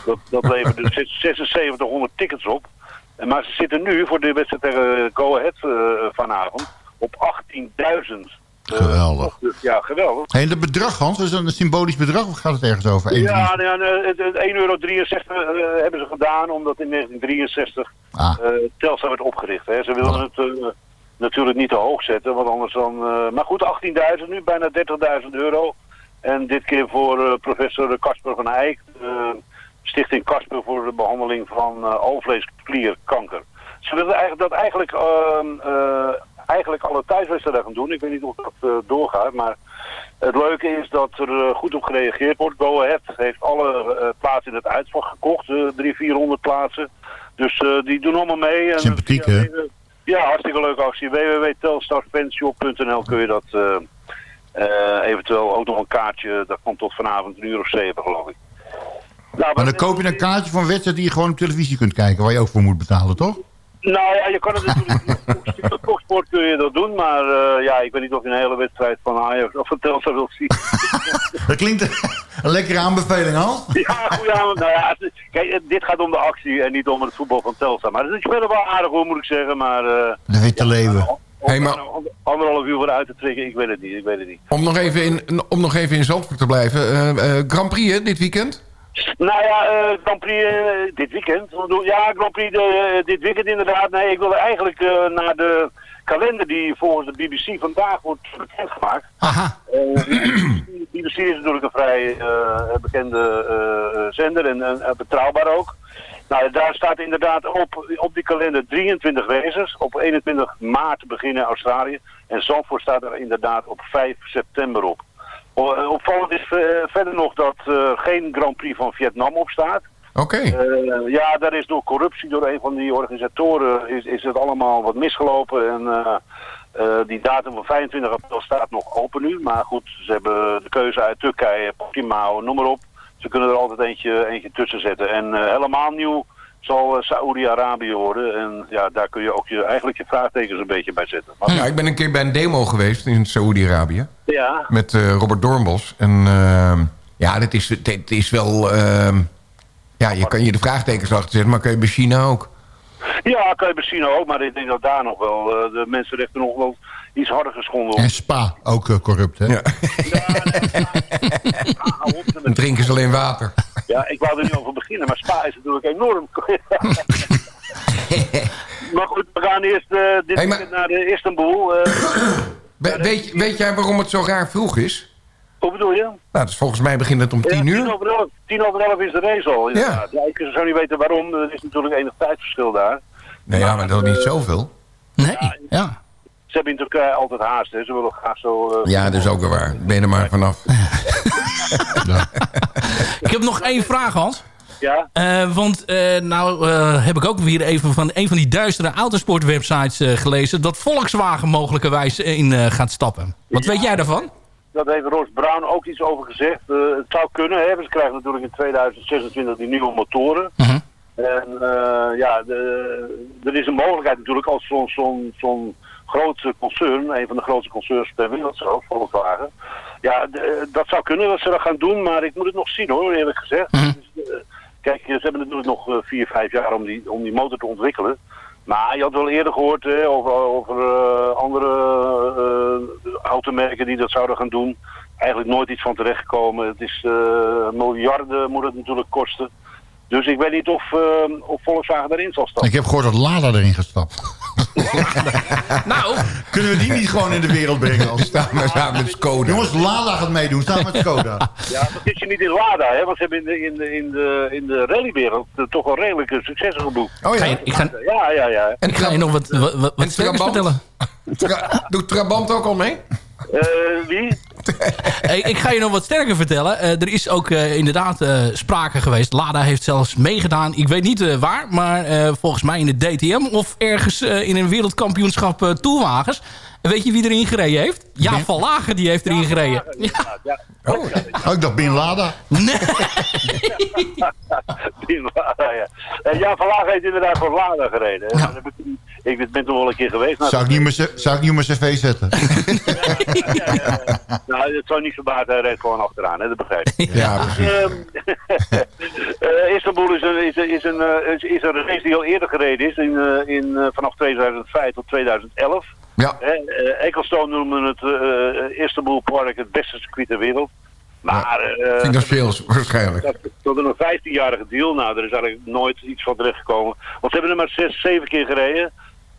Dat, dat leverde 7600 tickets op. En Maar ze zitten nu voor de wedstrijd tegen Go Ahead eh, vanavond op 18.000. Geweldig. Dus ja, geweldig. En dat bedrag, Hans, is dat een symbolisch bedrag of gaat het ergens over? Ja, nee, nee, het- het 1,63 euro eh, hebben ze gedaan omdat in 1963 Ah. eh, Telstar werd opgericht. Hè. Ze wilden het eh, natuurlijk niet te hoog zetten, want anders dan... eh, maar goed, 18.000 nu, bijna 30.000 euro. En dit keer voor eh, professor Casper van Eyck, eh, Stichting Casper voor de behandeling van eh alvleesklierkanker. Ze wilden eigenlijk dat eigenlijk, ehm, eh, eigenlijk alle thuiswedstrijden gaan doen. Ik weet niet of dat eh, doorgaat, maar het leuke is dat er eh, goed op gereageerd wordt. Go Ahead heeft alle eh, plaatsen in het uitvak gekocht, 300, 400 plaatsen. Dus die doen allemaal mee. En Sympathiek, hè? Ja, hartstikke leuke actie. www.telstarfanshop.nl kun je dat eventueel ook nog een kaartje, dat komt tot vanavond een uur of zeven geloof ik. Nou, Maar dan koop je een kaartje van wedstrijd die je gewoon op televisie kunt kijken... waar je ook voor moet betalen, toch? Nou ja, je kan het natuurlijk op Foxsport kun je dat doen, maar eh, ja, ik weet niet of je een hele wedstrijd van Ajax of van Telstar wilt zien. Dat klinkt een lekkere aanbeveling, Hans. Ja, avond. Nou ja, kijk, dit gaat om de actie en niet om het voetbal van Telstar. Maar het is verder wel aardig hoor, moet ik zeggen, maar... eh, De witte leeuwen. Hey, maar ander- anderhalf uur vooruit te trekken, ik weet het niet, ik weet het niet. om nog even in, om nog even in Zandvoort te blijven. eh, eh, Grand Prix, hè, dit weekend? Nou ja, eh Grand Prix eh, dit weekend. Ja, Grand Prix eh, dit weekend inderdaad. Nee, ik wilde eigenlijk naar de kalender die volgens de BBC vandaag wordt bekendgemaakt. Aha. De BBC is natuurlijk een vrij bekende zender en betrouwbaar ook. Nou, daar staat inderdaad op, op die kalender 23 races. Op 21 maart beginnen Australië. En Zandvoort staat er inderdaad op 5 september op. Eh, Opvallend is eh, verder nog dat er geen Grand Prix van Vietnam op staat. Oké. Eh, ja, daar is door corruptie door een van die organisatoren is, is het allemaal wat misgelopen. En eh, eh, die datum van 25 april staat nog open nu. Maar goed, ze hebben de keuze uit Turkije, Portimao, noem maar op. Ze kunnen er altijd eentje, eentje tussen zetten. En eh, helemaal nieuw zal eh, Saoedi-Arabië worden. En ja, daar kun je ook je, eigenlijk je vraagtekens een beetje bij zetten. Maar- Ja, ik ben een keer bij een demo geweest in Saoedi-Arabië. ja, Met eh, Robert Doornbos. En eh, ja, dit is, dit is wel... eh, ja, je kan je de vraagtekens achter zetten, maar kan je bij China ook. ja, kan je misschien ook. Maar ik denk dat daar nog wel eh, de mensenrechten nog wel iets harder geschonden worden. En Spa, ook corrupt, hè? Ja. Dan drinken ze alleen water. Ja, ik wou er niet over beginnen, maar Spa is natuurlijk enorm. maar goed, we gaan eerst eh, dit Hey, maar- weekend naar eh, Istanbul. eh. We- weet, weet jij waarom het zo raar vroeg is? hoe bedoel je? Nou, dus volgens mij begint het om Ja, tien uur. over elf. Tien over elf is de race al, inderdaad. Ja. ik zou niet weten waarom. Er is natuurlijk enig tijdsverschil daar. Nee, ja, maar dat is niet zoveel. Nee, ja. Ze hebben in Turkije altijd haast, hè. Ze willen graag zo... eh, Ja, dat is ook wel waar. Ben je er maar vanaf. Ik heb nog één vraag, Hans. Ja? Eh, want eh, nou eh, heb ik ook weer even van een van die duistere autosportwebsites gelezen... dat Volkswagen mogelijkerwijs in gaat stappen. Wat weet jij daarvan? Daar heeft Roos Brown ook iets over gezegd. Het zou kunnen, hè. Ze krijgen natuurlijk in 2026 die nieuwe motoren. Mhm. En ja, de, er is een mogelijkheid natuurlijk als zo'n zo'n zo'n groot concern, een van de grootste concerns ter wereld Volkswagen. Ja, de- dat zou kunnen dat ze dat gaan doen, maar ik moet het nog zien hoor, eerlijk gezegd. Dus, eh, kijk, ze hebben natuurlijk nog eh, vier, vijf jaar om die, om die motor te ontwikkelen. Maar je had wel eerder gehoord hè, over, over eh, andere eh, automerken die dat zouden gaan doen. Eigenlijk nooit iets van terechtgekomen. Het is eh, miljarden moet het natuurlijk kosten. Dus ik weet niet of, eh, of Volkswagen daarin zal stappen. Ik heb gehoord dat Lada erin gestapt. Nou, Kunnen we die niet gewoon in de wereld brengen? Als... Samen, samen met Skoda. Jongens, Lada gaat meedoen, samen met Skoda. Ja, dat is je niet in Lada, hè, want ze hebben in de, in de, in de, in de rallywereld eh, toch wel redelijke successen geboekt. Oh ga ja. je, ik, ga, Ja, ja, ja. ik ga je nog wat, wat, wat en vertellen. Tra- Doet Trabant ook al mee? Eh, wie? Hey, ik ga je nog wat sterker vertellen. Eh, er is ook eh, inderdaad eh, sprake geweest. Lada heeft zelfs meegedaan. Ik weet niet eh, waar, maar eh, volgens mij in de DTM... of ergens eh, in een wereldkampioenschap uh. En weet je wie erin gereden heeft? Ja, Van Lagen die heeft erin gereden. Ja, ja. Oh, ik dacht Bin Lada. Nee. Die Lada, ja. Ja, Van Laag heeft inderdaad voor Lada gereden. Ja. Ik- ben toch wel een keer geweest. Nou, Zou ik niet mijn c- zou ik niet op mijn cv zetten? Nou, het zou niet verbazen, hij reed gewoon achteraan, hè, dat begrijp ik. Ja, precies. Ehm, eh, Istanbul is een, is, een- is, een, eh, is, is een race die al eerder gereden is, in, eh, in, eh, vanaf 2005 tot 2011. Ja. Eh, Ecclestone noemen het eh, Istanbul Park het beste circuit ter wereld. Maar eh, Financieel waarschijnlijk. dat tot een 15-jarige deal. Nou, er is eigenlijk nooit iets van terechtgekomen. Want ze hebben er maar zes, zeven keer gereden.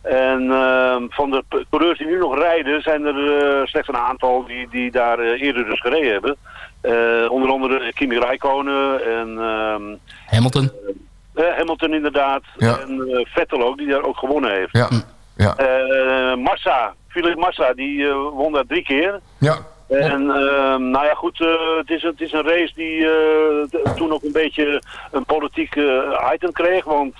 En ehm, van de coureurs die nu nog rijden, zijn er eh, slechts een aantal die, die daar eh, eerder dus gereden hebben. Eh, onder andere Kimi Räikkönen en ehm, Hamilton. eh, Hamilton inderdaad. Ja. En eh, Vettel ook, die daar ook gewonnen heeft. Ja. Ja. Eh, Massa, Philip Massa, die eh, won daar drie keer. Ja. En ehm, nou ja, goed, eh, het, is, het is een race die eh, toen ook een beetje een politiek item kreeg. Want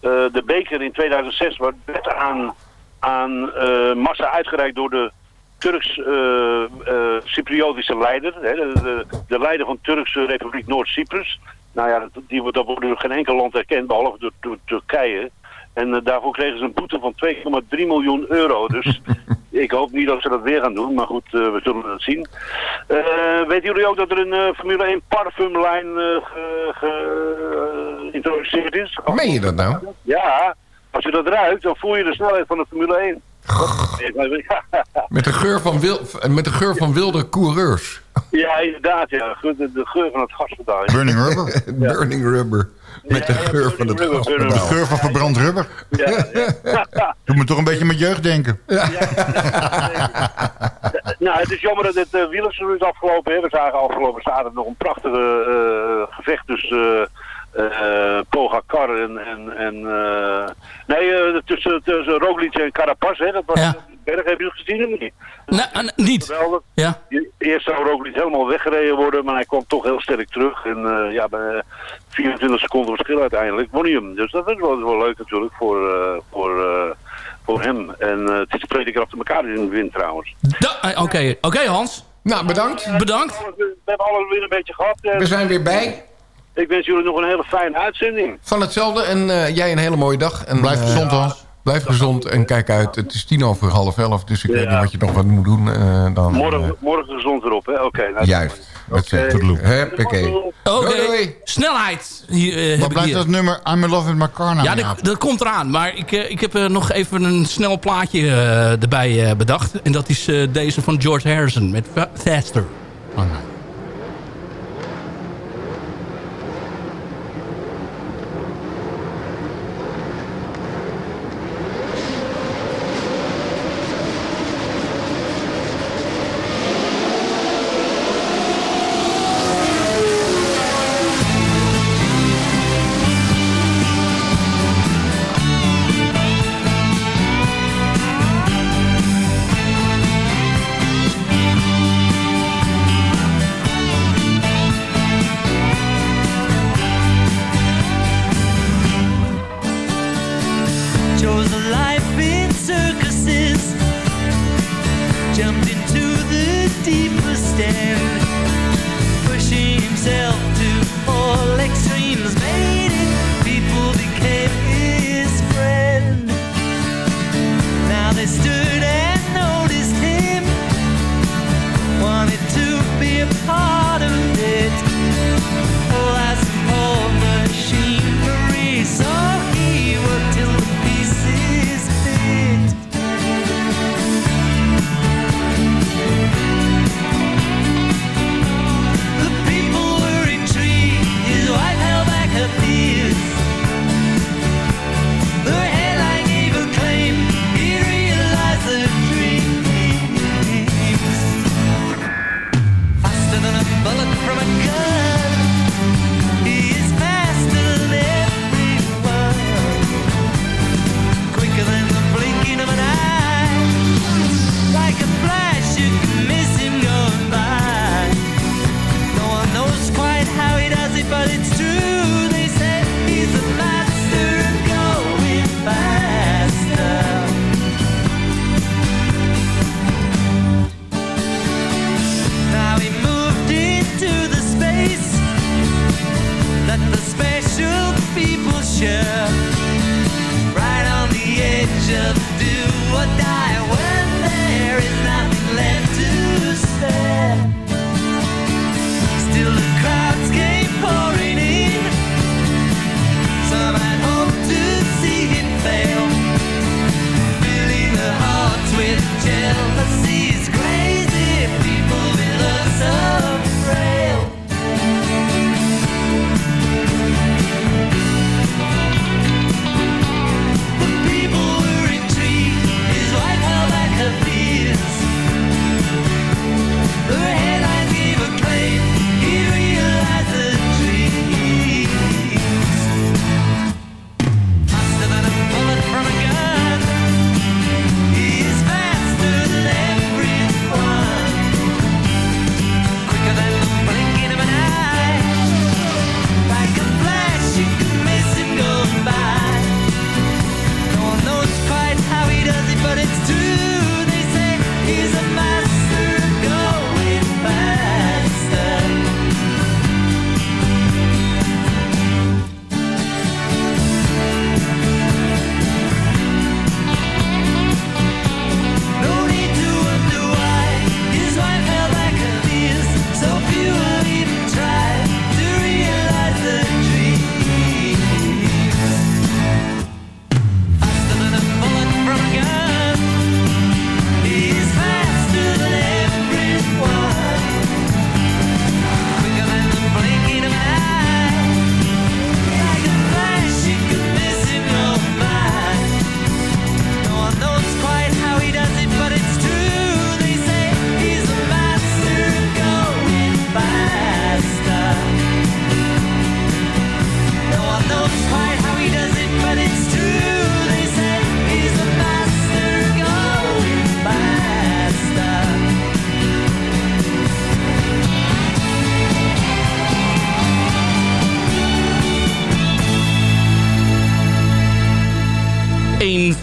de beker in 2006 werd aan, aan eh, massa uitgereikt door de Turks-Cypriotische leider. Hè, de, de, de leider van Turkse Republiek Noord-Cyprus. Nou ja, dat, die, dat wordt door geen enkel land erkend, behalve door, Turkije. En eh, daarvoor kregen ze een boete van 2,3 miljoen euro. Dus ik hoop niet dat ze dat weer gaan doen. Maar goed, eh, we zullen het zien. Eh, weten jullie ook dat er een eh, Formule 1 parfumlijn eh, ge- geïntroduceerd is? Meen je dat nou? Ja, als je dat ruikt, dan voel je de snelheid van de Formule 1. Met de geur van, wil, met de geur van wilde coureurs. Ja, inderdaad, ja. De, de geur van het gaspedaal. Burning rubber. Burning rubber. Met de geur van het rubber, De geur van verbrand rubber. Ja, Doe me toch een beetje met jeugd denken. Nou, het is jammer dat het uh, wielerseizoen is afgelopen. Hè. We zagen afgelopen zaterdag nog een prachtige eh, gevecht tussen eh, Pogacar en... en, en eh, nee, eh, tussen, tussen Roglic en Carapaz. Hè. Dat was Ja. berg, heb je het gezien of niet? Nee, eh, niet. Geweldig. Ja. Eerst zou Roglic helemaal weggereden worden, maar hij kwam toch heel sterk terug. En eh, ja, bij 24 seconden verschil uiteindelijk won hij hem. Dus dat is wel, wel leuk natuurlijk voor, eh, voor, eh, voor hem. En het is twee keer achter elkaar in de win trouwens. Oké, Oké, Hans. Nou, bedankt. Bedankt. We hebben alles weer een beetje gehad. eh. We zijn weer bij. Ik wens jullie nog een hele fijne uitzending. Van hetzelfde. En eh, jij een hele mooie dag. En, Blijf eh, gezond, Hans. Blijf gezond en kijk uit. Het is tien over half elf. Dus ik weet niet wat je nog wat moet doen. eh, dan, Morgen, morgen gezond erop, hè? Oké. nou, juist. Oké. Oké. Doei, doei. Snelheid. Hier, ik blijft hier. dat nummer I'm in love with my car nou? Ja, dat, dat komt eraan. Maar ik, ik heb nog even een snel plaatje eh, erbij eh, bedacht. En dat is eh, deze van George Harrison met Fa- Faster. Oh, nee.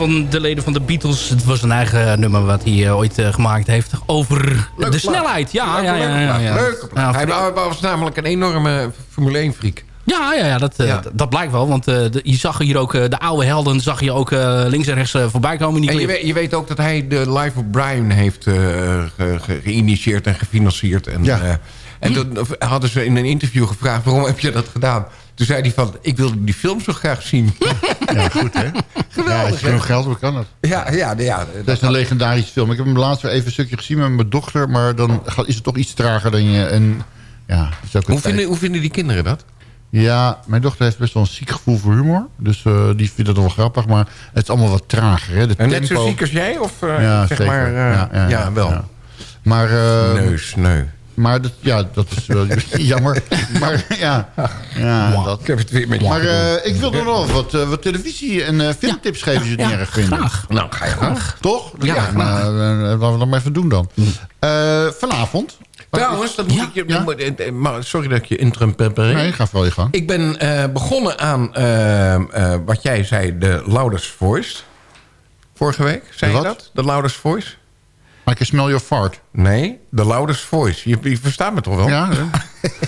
Van de leden van de Beatles. Het was een eigen nummer wat hij eh, ooit eh, gemaakt heeft. Over Leuke de plaat. snelheid. Ja, ja, ja. Leuke ja, plaat. ja. Leuke plaat. Ja, Hij wa- was namelijk een enorme Formule 1 freak. Ja, ja, ja, dat, eh, Ja. dat- dat blijkt wel. Want eh, de- je zag hier ook eh, de oude helden zag je ook eh, links en rechts voorbij komen. in Die En je weet, je weet ook dat hij de Life of Brian heeft eh, ge- ge- geïnitieerd en gefinancierd. En, Ja. eh, en toen hadden ze in een interview gevraagd... waarom heb je dat gedaan? Toen zei hij van, ik wilde die film zo graag zien. Ja, goed hè? ja, als je genoeg geld hebt, kan het. ja, ja, ja. Dat is een legendarische film. Ik heb hem laatst weer even een stukje gezien met mijn dochter... maar dan is het toch iets trager dan je... En, ja, Hoe vinden, hoe vinden die kinderen dat? Ja, mijn dochter heeft best wel een ziek gevoel voor humor. Dus eh, die vindt het wel grappig, maar het is allemaal wat trager. Hè? De En net zo ziek als jij? Of eh, Ja, zeg zeker. maar... eh, Ja, ja, wel. Maar, Neus, nee. Maar dat, ja, dat is wel jammer. Maar ja, ja dat. Ik heb het weer met je Maar eh, ik wil nog wel wat, eh, wat televisie- en eh, filmtips geven het Ja, niet erg vindt. graag. Nou, ga je gang. Toch? Ja, Ja, nou, eh, laten we dat maar even doen dan. Eh, vanavond. Trouwens, dat moet ik je... Maar sorry dat ik je interrumpeer. Nee, ga vooral je gang. Ik ben eh, begonnen aan wat jij zei, de Loudest Voice. Vorige week, zei De je wat? dat? De Loudest Voice? I can smell your fart. Nee, de Loudest Voice. Je, je verstaat me toch wel? Ja,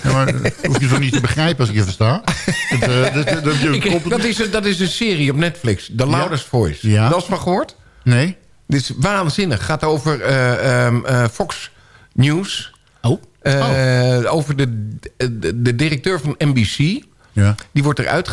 ja maar hoef je toch niet te begrijpen als ik je versta? Het, eh, dat- dat- dat- je Ik- komt- dat, is een, dat is een serie op Netflix. The Loudest Voice. Ja. Dat is van gehoord? Nee? Dit is waanzinnig. gaat over eh, ehm, eh, Fox News. Oh. Eh, Over de, de, de directeur van NBC. Ja. Die wordt eruit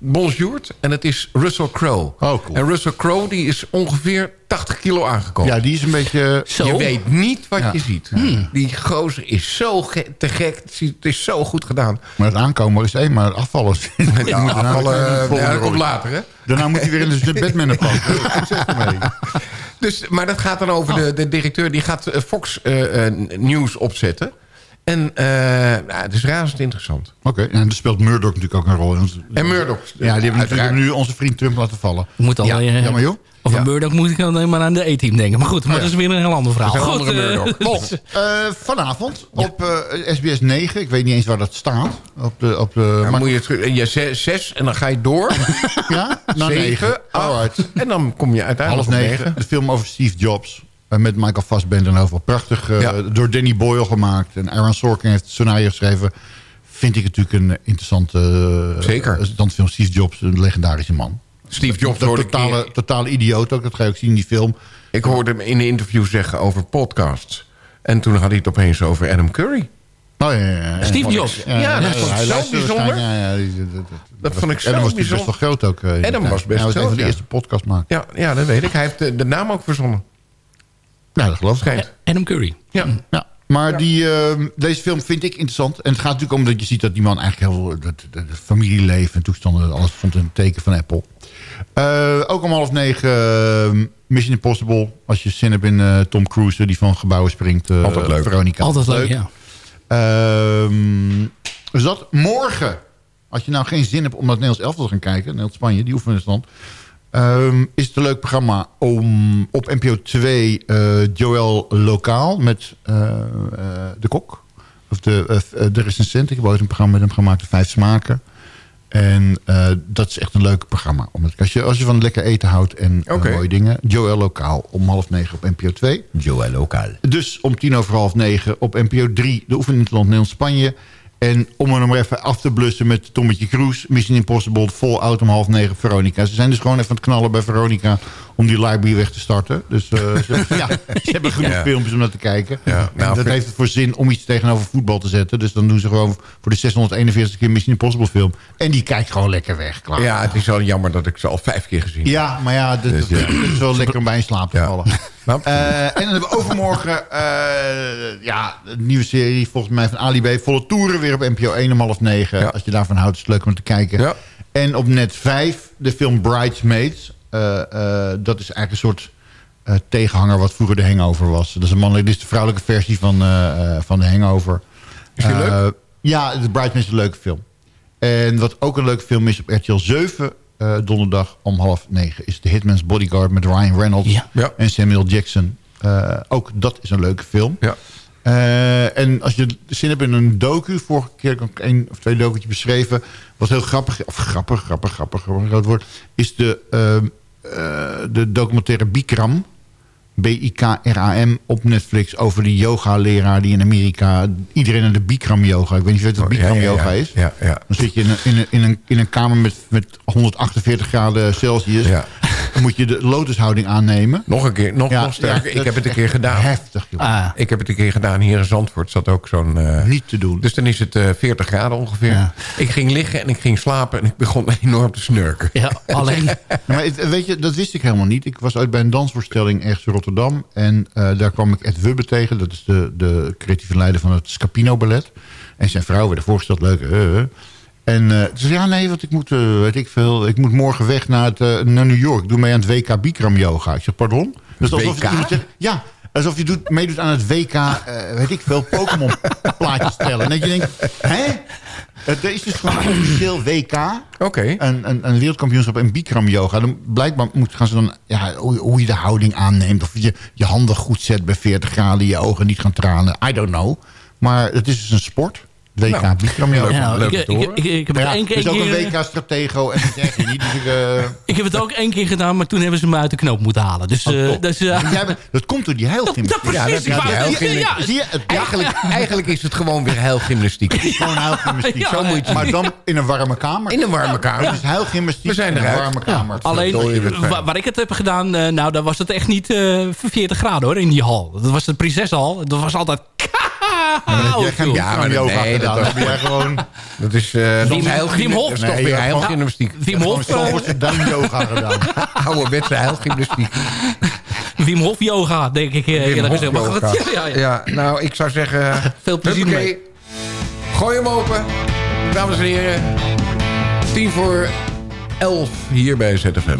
gebonjourd. En het is Russell Crowe. Oh, cool. En Russell Crowe die is ongeveer 80 kilo aangekomen. Ja, die is een beetje... Zo. Je weet niet wat Ja. je ziet. Die gozer is zo ge- te gek. Het is- zo goed gedaan. Maar het aankomen is één, maar het afvallen... is- Die moet daarna Afvallen, de eh, ja, dat komt later, hè? Daarna moet hij weer in de Batman pak. Succes ermee. Dus, maar dat gaat dan over de, de directeur. Die gaat eh, Fox eh, eh, News opzetten. En eh, nou, het is razend interessant. Oké, en er speelt Murdoch natuurlijk ook een rol. in. En Murdoch. Ja, die hebben natuurlijk nu onze vriend Trump laten vallen. Moet al, Ja, eh, Jammer joh. Of Ja. een Murdoch moet ik alleen maar aan de E-team denken. Maar goed, maar ja. dat is weer een heel ander verhaal. Een Goed, andere eh, Murdoch. Eh, vanavond op eh, SBS 9. Ik weet niet eens waar dat staat. Op de, op de, Dan maar- moet je terug, en je zes, zes en dan ga je door. ja? Naar Zeven, negen. acht. Alright. En dan kom je uiteindelijk Half negen. De film over Steve Jobs. Eh, Met Michael Fassbender en overal. Prachtig. eh, Ja. Door Danny Boyle gemaakt. En Aaron Sorkin heeft het scenario geschreven. Vind ik natuurlijk een interessante... eh, Zeker. interessante film. Steve Jobs, een legendarische man. Steve Jobs De hoorde ik, totale, totale idioot ook. Dat ga je ook zien in die film. ik hoorde hem in een interview zeggen over podcasts. En toen had hij het opeens over Adam Curry. Oh, ja, ja, ja. Steve Jobs. Ja, dat vond ik hij zo bijzonder. dat, vond ik zo Adam was natuurlijk best bijzonder. wel groot ook. Adam was best Hij was een van de eerste podcastmakers. Ja, ja, dat weet ik. Hij heeft de, de naam ook verzonnen. Ja, dat geloof ik. Schijnt. Adam Curry. Ja. Ja. Maar die, ehm, deze film vind ik interessant. En het gaat natuurlijk om dat je ziet dat die man eigenlijk heel veel... Dat, dat, dat familieleven en toestanden, alles stond in het teken van Apple. Eh, ook om half negen ehm, Mission Impossible. Als je zin hebt in eh, Tom Cruise die van gebouwen springt. eh, Altijd leuk. Veronica. Altijd leuk, ja. Ehm, dus dat morgen. Als je nou geen zin hebt om naar het Nederlands elftal te gaan kijken. Nederland Spanje, die oefenen stand. Ehm, is het een leuk programma om op NPO 2 eh, Joël Lokaal met eh, eh, de kok. Of de, de recensent. Ik heb ooit een programma met hem gemaakt, de Vijf Smaken. En eh, dat is echt een leuk programma. Omdat als je, als je van lekker eten houdt en mooie dingen. Joël Lokaal om half negen op NPO 2. Joël Lokaal. Dus om tien over half negen op NPO 3 de oefening in het land Nederland-Spanje. En om er nog maar even af te blussen met Tommetje Cruise. Mission Impossible, vol out om half negen Veronica. Ze zijn dus gewoon even aan het knallen bij Veronica om die library weg te starten. Dus eh, ze, ja, ze hebben genoeg Ja. filmpjes om naar te kijken. Ja, nou, dat heeft het voor zin om iets tegenover voetbal te zetten. Dus dan doen ze gewoon voor de 641 keer Mission Impossible film. En die kijkt gewoon lekker weg. Klaar. Ja, het is wel jammer dat ik ze al vijf keer gezien heb. Ja, maar ja, dit, Dus, is wel lekker om bij in slaap te vallen. Nou, Eh, en dan hebben we overmorgen eh, ja, een nieuwe serie volgens mij van Ali B. Volle toeren weer op NPO 1 om half negen. Ja. Als je daarvan houdt is het leuk om te kijken. Ja. En op net 5 de film Bridesmaids. Eh, dat is eigenlijk een soort tegenhanger wat vroeger de Hangover was. Dat is, een mannelijk, dit is de vrouwelijke versie van, van de Hangover. Is die leuk? Ja, de Bridesmaids is een leuke film. En wat ook een leuke film is op RTL 7... eh, donderdag om half negen is The Hitman's Bodyguard met Ryan Reynolds Ja. Ja. en Samuel Jackson. Eh, ook dat is een leuke film. Ja. Eh, en als je zin hebt in een docu, vorige keer heb ik ook één of twee docutjes beschreven. Wat heel grappig, of grappig, grappig, grappig, grappig is de ehm, eh, de documentaire Bikram. B-I-K-R-A-M op Netflix over die yoga-leraar die in Amerika... iedereen aan de Bikram-yoga. Ik weet niet of je weet wat Oh, ja, ja, Bikram-yoga ja. is. Ja, ja. Dan zit je in een, in een, in een, in een kamer met, met 148 graden Celsius. Ja. Dan moet je de lotushouding aannemen. Nog een keer, nog, Ja, nog sterker. ja, ik heb het een keer gedaan. Heftig, joh. Ah, Ik heb het een keer gedaan hier in Zandvoort. Zat ook zo'n... eh, Niet te doen. Dus dan is het eh 40 graden ongeveer. Ja. Ik ging liggen en ik ging slapen en ik begon enorm te snurken. ja, alleen... Maar het- weet je, dat wist ik helemaal niet. Ik was uit bij een dansvoorstelling ergens in Rotterdam. En eh, daar kwam ik Ed Wubbe tegen. Dat is de, de creatieve leider van het Scapino Ballet. En zijn vrouw werden voorgesteld. Leuk. eh. En eh, ze zei, ja nee, want ik moet, eh, weet ik veel... ik moet morgen weg naar, het, naar New York. Ik doe mee aan het WK Bikram Yoga. Ik zeg, pardon? Dus alsof WK? ja, alsof je doet, meedoet aan het WK... weet ik veel, Pokémon plaatjes stellen. En dat je denkt, hè? Het is dus gewoon officieel WK. Oké. Een, een, een wereldkampioenschap in Bikram yoga. Dan blijkbaar moet, gaan ze dan ja, hoe, hoe je de houding aanneemt. Of je je handen goed zet bij 40 graden. Je ogen niet gaan tranen. I don't know. Maar het is dus een sport. WK Nou, Bikram leuk ik, ik, ik, ik heb het Ja, één er keer... is ook een keer- WK-stratego. En je niet. Dus ik, eh, Ik heb het ook één keer gedaan, maar toen hebben ze me uit de knoop moeten halen. Dus, Oh, eh, dus eh, jij bent- dat komt door die heilgymnastiek. dat precies. Ja, dat ik heel ja, ja, Zie je, het Eigenlijk, eigenlijk is het gewoon weer heilgymnastiek. gewoon heilgymnastiek. Zo moet je. Maar dan in een warme kamer. In een warme kamer. Is heilgymnastiek We zijn in een warme kamer. Alleen, waar ik het heb gedaan, eh, nou, dan was het echt niet eh 40 graden hoor, in die hal. Dat was de prinseshal. Dat was altijd dat heb jij geen Ja, maar dat- yoga nee, dat gedaan. was- Dan ben jij gewoon... Dat is, eh dat Wim- Wim Hof? Dat is toch weer heilgymnastiek. Wim Hof, Zandvoortse duimyoga gedaan. Ouderwetse heilgymnastiek. Wim Hof yoga, denk ik eh, Wim eerlijk Hof gezegd. Maar yoga. ja, ja, ja. Nou, ik zou zeggen... Veel plezier mee. Gooi hem open. Dames en heren. Tien voor elf hier bij ZFM.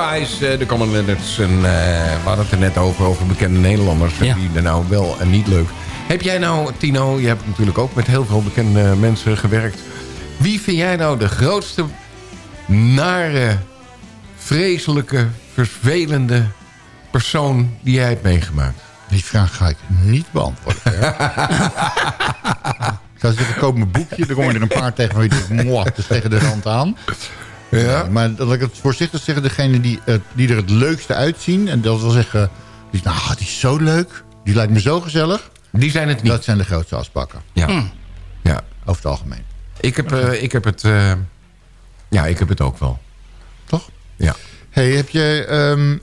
Eyes, eh, de Common. En, eh, we hadden het er net over, over bekende Nederlanders. Ja. Die er nou wel en niet leuk. Heb jij nou, Tino, je hebt natuurlijk ook met heel veel bekende mensen gewerkt. Wie vind jij nou de grootste, nare, vreselijke, vervelende persoon die jij hebt meegemaakt? Die vraag ga ik niet beantwoorden. ik zou zeggen, koop mijn boekje. Dan komen er een paar tegen waar je denkt, is tegen de rand aan. Ja. maar dat ik het voorzichtig zeggen, degene die, die er het leukste uitzien... en dat wil zeggen, die, nou, die is zo leuk. Die lijkt me zo gezellig. Die zijn het niet. Dat zijn de grootste asbakken. Ja. Hmm. ja. Over het algemeen. Ik heb, eh, ik heb het... eh, ja, ik heb het ook wel. Toch? Ja. hey, heb jij ehm,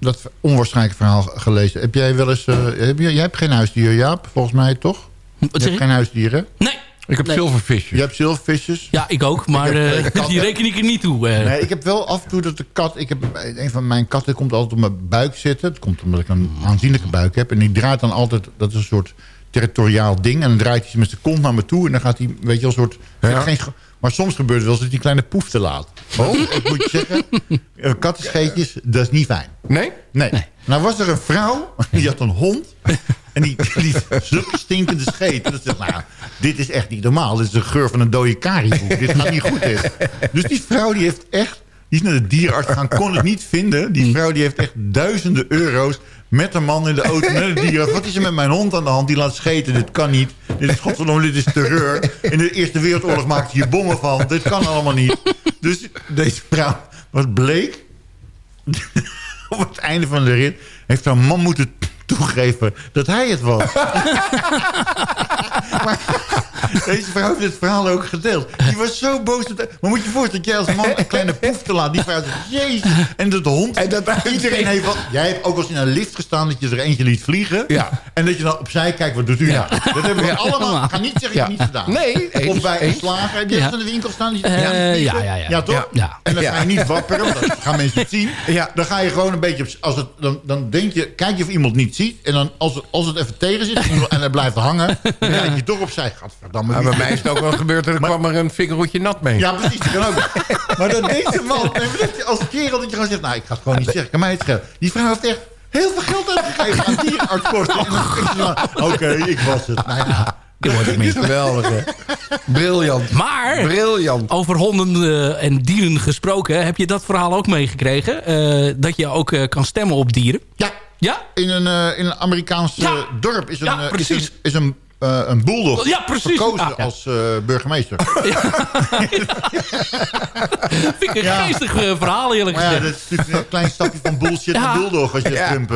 dat onwaarschijnlijke verhaal gelezen? Heb jij wel eens... eh, heb je, jij hebt geen huisdier, Jaap, volgens mij, toch? je zeg hebt je? geen huisdieren? Nee. Ik heb Nee. zilvervisjes. Je hebt zilvervisjes? Ja, ik ook. Maar Ik heb, eh, die reken ik er niet toe. eh. Nee, ik heb wel af en toe dat de kat... Ik heb, een van mijn katten komt altijd op mijn buik zitten. Dat komt omdat ik een aanzienlijke buik heb. En die draait dan altijd... Dat is een soort territoriaal ding. En dan draait hij met zijn kont naar me toe. En dan gaat hij, weet je wel, een soort... Ja. Geen, ge- maar soms gebeurt het wel eens dat hij kleine poef te laat. Oh, ik moet je zeggen... eh, Kattenscheetjes, dat is niet fijn. Nee? Nee. Nou was er een vrouw, die had een hond... en die liet zulke stinkende scheten. Dat zegt, nou, ja, dit is echt niet normaal. Dit is de geur van een dode kariboek. Dit gaat niet goed, dit. Dus die vrouw die heeft echt... Die is naar de dierenarts gegaan, kon het niet vinden. Die vrouw die heeft echt duizenden euro's... met een man in de auto naar de dierenarts. Wat is er met mijn hond aan de hand? Die laat scheten. Dit kan niet. Dit is godverdomme, dit is terreur. In de Eerste Wereldoorlog maakte je bommen van. Dit kan allemaal niet. Dus deze vrouw, wat bleek op het einde van de rit heeft haar man moeten toegeven dat hij het was. maar deze vrouw heeft dit verhaal ook gedeeld. Die was zo boos. Dat, maar moet je je voorstellen dat jij als man een kleine poef te laat. Die vrouw zegt, jezus. En dat de hond... En dat- iedereen heeft wat... Jij hebt ook eens in een lift gestaan dat je er eentje liet vliegen. Ja. En dat je dan opzij kijkt, wat doet u nou? Dat hebben we Ja. allemaal... Ik ga niet zeggen, Ja. ik heb niet gedaan. Nee, eens, Of bij een slager. Heb je Ja. in de winkel staan? Dat je Eh, ja, vliegen? ja, ja, ja. Ja, toch? Ja. En dan Ja. ga je niet wapperen, want dan gaan mensen het zien. Ja. Dan ga je gewoon een beetje... Op, als het, dan, dan denk je, kijk je of iemand niet ziet. En dan, als, het, als het even tegen zit en hij blijft hangen... dan kijk je toch opzij. Gadverdamme. Ja, wie- bij mij is het ook wel gebeurd. Er kwam er een vingerhoedje nat mee. Ja, precies. Dat kan ook. Maar dat deze man... maar als kerel dat je gewoon zegt... Nou, ik ga het gewoon niet zeggen. Kan mij het schelen. Die vrouw heeft echt heel veel geld uitgegeven aan dierenartskosten. Van, Oké, ik was het. Nou, ja. Wordt het niet. Geweldig, hè? Briljant. Maar Briljant. over honden eh, en dieren gesproken... heb je dat verhaal ook meegekregen? Eh, dat je ook eh, kan stemmen op dieren? Ja, Ja? in een, eh, in een Amerikaans dorp is een, eh, is precies. een, is een, eh, een bulldog Ja, precies. verkozen Ah, ja. als eh, burgemeester. Vind ik een Ja. geestig eh, verhaal eerlijk Maar ja, gezegd. dat is natuurlijk een klein stapje van bullshit Ja. naar bulldog als je Ja. Trump...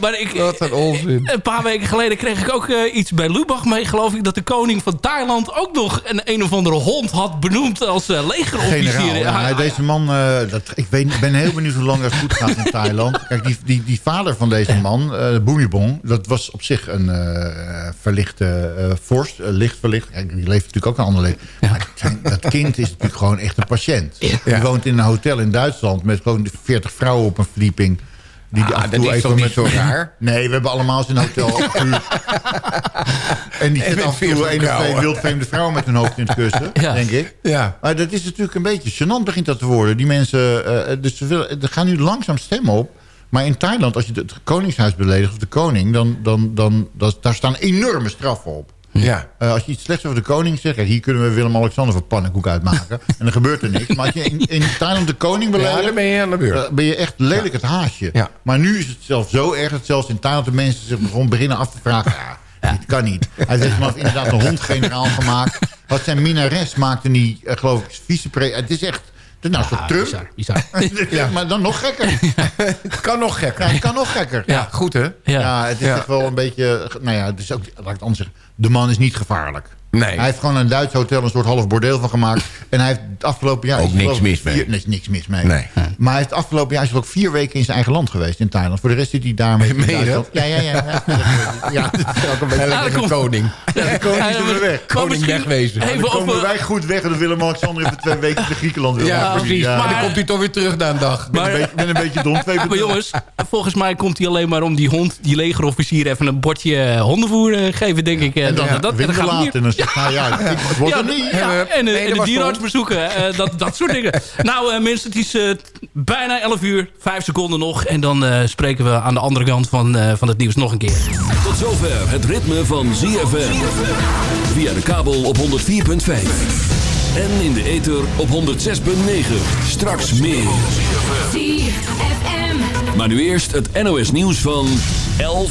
maar ik, Wat een onzin. Een paar weken geleden kreeg ik ook eh, iets bij Lubach mee, geloof ik... dat de koning van Thailand ook nog een een of andere hond had benoemd als eh, legerofficier. Generaal. Ja, Ja, ja, deze man, eh, dat, ik weet, ben heel benieuwd hoe lang het goed gaat in Thailand. Kijk, die, die, die vader van deze man, eh Bumibong, dat was op zich een eh, verlichte eh, vorst, eh, licht verlicht. Kijk, die leeft natuurlijk ook een ander leven. Maar zijn- dat kind is natuurlijk gewoon echt een patiënt. Die woont in een hotel in Duitsland met gewoon 40 vrouwen op een verdieping. Die Ah, af en dat is toch niet zo raar? Nee, we hebben allemaal eens een hotel. En die zit af en toe 40 een of twee wildvreemde vrouwen met hun hoofd in het kussen, Ja. denk ik. Ja. Maar dat is natuurlijk een beetje gênant begint dat te worden. Die mensen, eh, dus ze willen, er gaan nu langzaam stemmen op. Maar in Thailand, als je het koningshuis beledigt of de koning... dan, dan, dan dat, daar staan enorme straffen op. Ja. Eh, als je iets slechts over de koning zegt... kijk, hier kunnen we Willem-Alexander voor pannenkoek uitmaken. en dan gebeurt er niks. Maar als je in, in Thailand de koning Ja, beledigt... dan ben je aan de beurt. eh, ben je echt lelijk het haasje. Ja. Maar nu is het zelfs zo erg... dat zelfs in Thailand de mensen zich gewoon beginnen af te vragen... Ja, dit kan niet. Hij heeft maar inderdaad een hond-generaal gemaakt. Wat zijn minares maakte die, eh, geloof ik, vicepre... Het is echt... Nou, een soort Trump. bizar, bizar. Maar dan nog gekker. Het kan nog gekker. Ja, het kan nog gekker. Ja, goed hè? Ja. Ja, het is Ja. echt wel een beetje... Nou ja, het is ook, laat ik het anders zeggen. De man is niet gevaarlijk. Nee. Hij heeft gewoon een Duits hotel een soort half bordeel van gemaakt. En hij heeft het afgelopen jaar... Ook is niks mis mee. vier- nee, is niks mis mee. Nee. Maar hij heeft het afgelopen jaar is ook vier weken in zijn eigen land geweest. In Thailand. Voor de rest zit hij daar met Meen je Duitsland. Ja, ja, ja. Ja, ja dat is ook een beetje... Ja, komt- koning. De koning is Ja, er maar- weg. maar Koning wegwezen. Even Dan komen wij goed weg dat Willem-Alexander even twee weken naar Griekenland wil. Ja, Maar precies. ja, Maar dan Maar- komt hij toch weer terug na een dag. ben, een beetje, ben een beetje dom. Twee Maar jongens, volgens mij komt hij alleen maar om die hond, die legerofficier, even een bordje hondenvoer geven, denk ik. En dan dat, dat, winnen dat gaat laten. Hij, ja, ik, het wordt Ja, er niet. ja, en, eh, nee, en dat de dierenarts bezoeken. eh, dat, dat soort dingen. Nou eh, mensen, het is eh, bijna 11 uur. 5 seconden nog. En dan eh, spreken we aan de andere kant van, eh, van het nieuws nog een keer. Tot zover het ritme van ZFM. Via de kabel op 104.5. En in de ether op 106.9. Straks meer. Maar nu eerst het NOS nieuws van 11